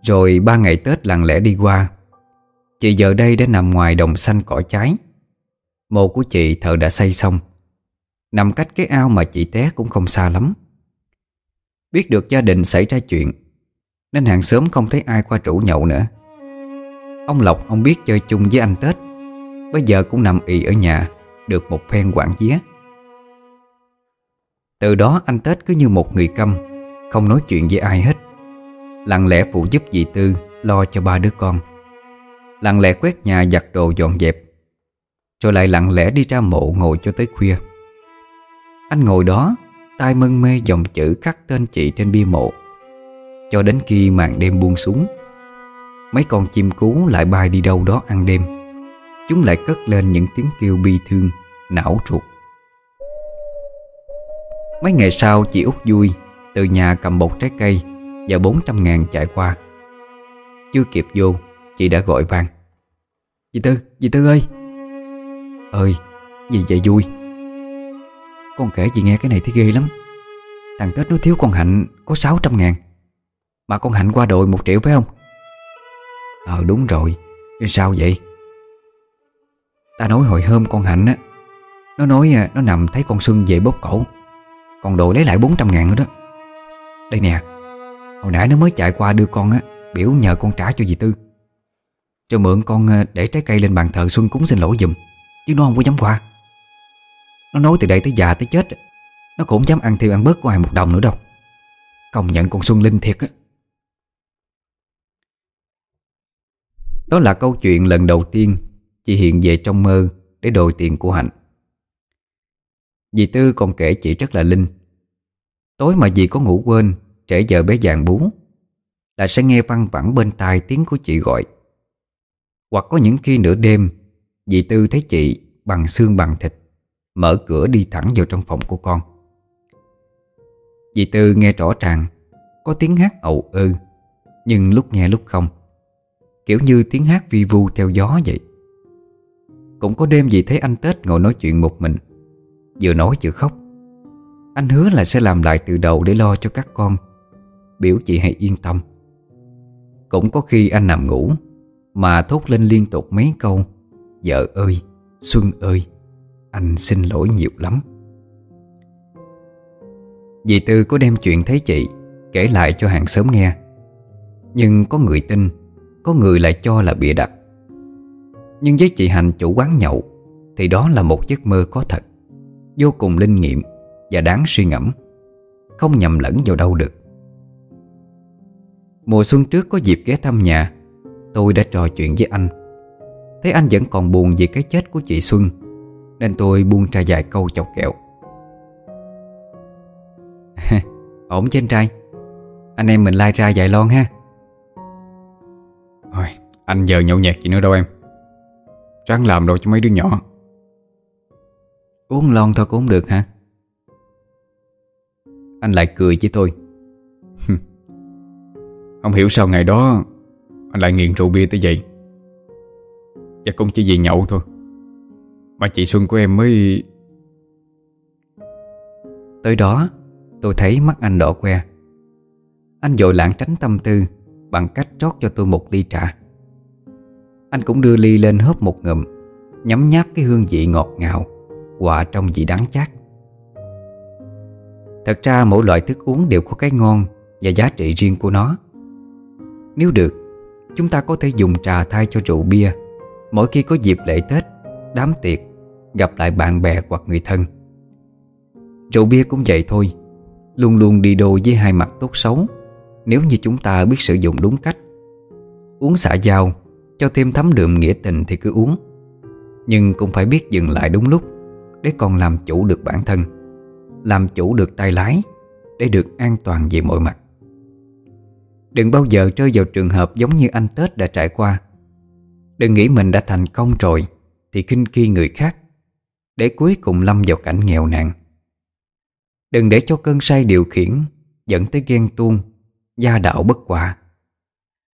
Rồi ba ngày Tết lặng lẽ đi qua Chị giờ đây đã nằm ngoài đồng xanh cỏ trái Mộ của chị thợ đã xây xong. Nằm cách cái ao mà chị té cũng không xa lắm. Biết được gia đình xảy ra chuyện, Nên hàng xóm không thấy ai qua rủ nhậu nữa. Ông Lộc, ông biết chơi chung với anh Tết, Bây giờ cũng nằm ì ở nhà, Được một phen quản vía. Từ đó anh Tết cứ như một người câm, Không nói chuyện với ai hết. Lặng lẽ phụ giúp dì Tư Lo cho ba đứa con. Lặng lẽ quét nhà giặt đồ dọn dẹp Rồi lại lặng lẽ đi ra mộ ngồi cho tới khuya. Anh ngồi đó tay mân mê dòng chữ khắc tên chị trên bia mộ. Cho đến khi màn đêm buông xuống Mấy con chim cú lại bay đi đâu đó ăn đêm. Chúng lại cất lên những tiếng kêu bi thương, não ruột. Mấy ngày sau chị út vui Từ nhà cầm bột trái cây Và 400 ngàn chạy qua. Chưa kịp vô Chị đã gọi vàng Dì Tư, dì Tư ơi. Ơi, gì vậy vui. Con kể chị nghe cái này thấy ghê lắm. Thằng Tết nó thiếu con Hạnh có 600 ngàn. Mà con Hạnh qua đội một triệu phải không? Ờ đúng rồi. Nhưng sao vậy? Ta nói hồi hôm con Hạnh á Nó nói à, nó nằm thấy con Xuân về bóp cổ. Còn đội lấy lại 400 ngàn nữa đó. Đây nè Hồi nãy nó mới chạy qua đưa con á Biểu nhờ con trả cho dì Tư. Cho mượn con ờ, để trái cây lên bàn thờ Xuân cúng xin lỗi giùm, Chứ nó không có dám qua. Nó nói từ đây tới già tới chết, Nó cũng dám ăn thêm ăn bớt của ai một đồng nữa đâu. Công nhận con Xuân Linh thiệt á. Đó là câu chuyện lần đầu tiên Chị hiện về trong mơ Để đòi tiền của Hạnh. Dì Tư còn kể chị rất là linh. Tối mà dì có ngủ quên, Trễ giờ bé vàng bú, Là sẽ nghe văng vẳng bên tai tiếng của chị gọi. Hoặc có những khi nửa đêm, Dì Tư thấy chị bằng xương bằng thịt, Mở cửa đi thẳng vào trong phòng của con. Dì Tư nghe rõ ràng, Có tiếng hát ậu ư Nhưng lúc nghe lúc không, Kiểu như tiếng hát vi vu theo gió vậy. Cũng có đêm dì thấy anh Tết ngồi nói chuyện một mình, Vừa nói vừa khóc. Anh hứa là sẽ làm lại từ đầu để lo cho các con, Biểu chị hãy yên tâm. Cũng có khi anh nằm ngủ mà thốt lên liên tục mấy câu Vợ ơi, Xuân ơi Anh xin lỗi nhiều lắm. Dì Tư có đem chuyện thấy chị Kể lại cho hàng xóm nghe. Nhưng có người tin Có người lại cho là bịa đặt. Nhưng với chị Hành chủ quán nhậu Thì đó là một giấc mơ có thật. Vô cùng linh nghiệm Và đáng suy ngẫm Không nhầm lẫn vào đâu được. Mùa xuân trước có dịp ghé thăm nhà Tôi đã trò chuyện với anh. Thấy anh vẫn còn buồn vì cái chết của chị Xuân Nên tôi buông ra vài câu chọc kẹo <laughs> Ổn chứ anh trai? Anh em mình lai ra vài lon ha. Thôi, anh giờ nhậu nhẹt gì nữa đâu em. Ráng làm đồ cho mấy đứa nhỏ. Uống lon thôi cũng được hả? Anh lại cười chứ thôi <laughs> Không hiểu sao ngày đó anh lại nghiện rượu bia tới vậy. Và cũng chỉ vì nhậu thôi. Mà chị Xuân của em mới Tới đó, tôi thấy mắt anh đỏ que. Anh vội lãng tránh tâm tư Bằng cách trót cho tôi một ly trà. Anh cũng đưa ly lên hớp một ngụm, Nhấm nháp cái hương vị ngọt ngào quả trong vị đắng chát. Thật ra mỗi loại thức uống đều có cái ngon Và giá trị riêng của nó. Nếu được Chúng ta có thể dùng trà thay cho rượu bia. Mỗi khi có dịp lễ Tết, Đám tiệc, Gặp lại bạn bè hoặc người thân. Rượu bia cũng vậy thôi. Luôn luôn đi đôi với hai mặt tốt xấu, Nếu như chúng ta biết sử dụng đúng cách. Uống xả dao, Cho thêm thấm đượm nghĩa tình thì cứ uống. Nhưng cũng phải biết dừng lại đúng lúc, Để còn làm chủ được bản thân, Làm chủ được tay lái, Để được an toàn về mọi mặt. Đừng bao giờ rơi vào trường hợp giống như anh Tết đã trải qua. Đừng nghĩ mình đã thành công rồi Thì khinh khi người khác Để cuối cùng lâm vào cảnh nghèo nàn. Đừng để cho cơn say điều khiển Dẫn tới ghen tuông Gia đạo bất quả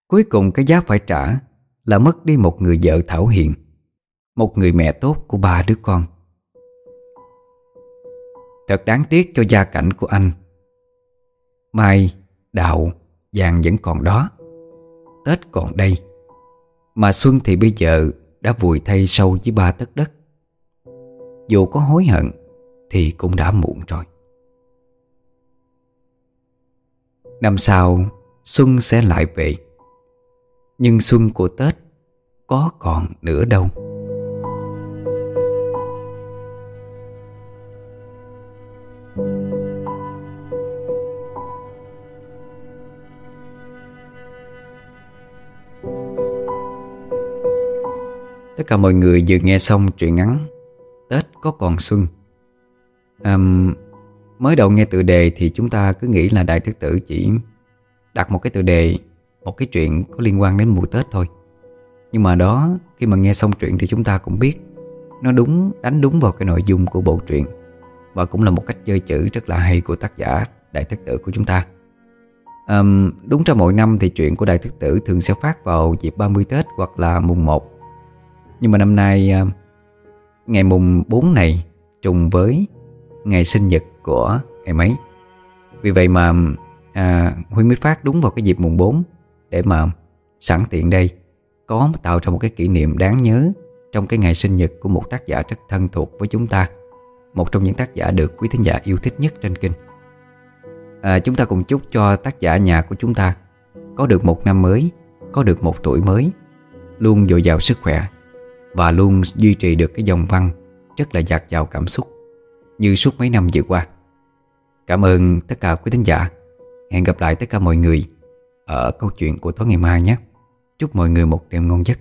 Cuối cùng cái giá phải trả Là mất đi một người vợ thảo hiền Một người mẹ tốt của ba đứa con. Thật đáng tiếc cho gia cảnh của anh. Mai, đạo, vàng vẫn còn đó. Tết còn đây. Mà Xuân thì bây giờ đã vùi thay sâu với ba tấc đất. Dù có hối hận Thì cũng đã muộn rồi. Năm sau, Xuân sẽ lại về. Nhưng xuân của Tết Có còn nữa đâu. Cả mọi người vừa nghe xong truyện ngắn Tết có còn xuân. À, Mới đầu nghe tựa đề thì chúng ta cứ nghĩ là Đại Thức Tử chỉ đặt một cái tựa đề Một cái chuyện có liên quan đến mùa Tết thôi. Nhưng mà đó khi mà nghe xong truyện thì chúng ta cũng biết Nó đúng, đánh đúng vào cái nội dung của bộ truyện Và cũng là một cách chơi chữ rất là hay của tác giả Đại Thức Tử của chúng ta. Um, Đúng ra mỗi năm thì truyện của Đại Thức Tử thường sẽ phát vào dịp 30 Tết hoặc là mùng 1 nhưng mà năm nay à, ngày mùng 4 này trùng với ngày sinh nhật của em ấy. Vì vậy mà à, Huy mới phát đúng vào cái dịp mùng 4 Để mà sẵn tiện đây Có tạo ra một cái kỷ niệm đáng nhớ Trong cái ngày sinh nhật của một tác giả rất thân thuộc với chúng ta Một trong những tác giả được quý thính giả yêu thích nhất trên kênh. À, Chúng ta cùng chúc cho tác giả nhà của chúng ta Có được một năm mới Có được một tuổi mới Luôn dồi dào sức khỏe. Và luôn duy trì được cái dòng văn Rất là dạt dào cảm xúc Như suốt mấy năm vừa qua. Cảm ơn tất cả quý thính giả. Hẹn gặp lại tất cả mọi người Ở câu chuyện của tối ngày mai nhé. Chúc mọi người một đêm ngon giấc.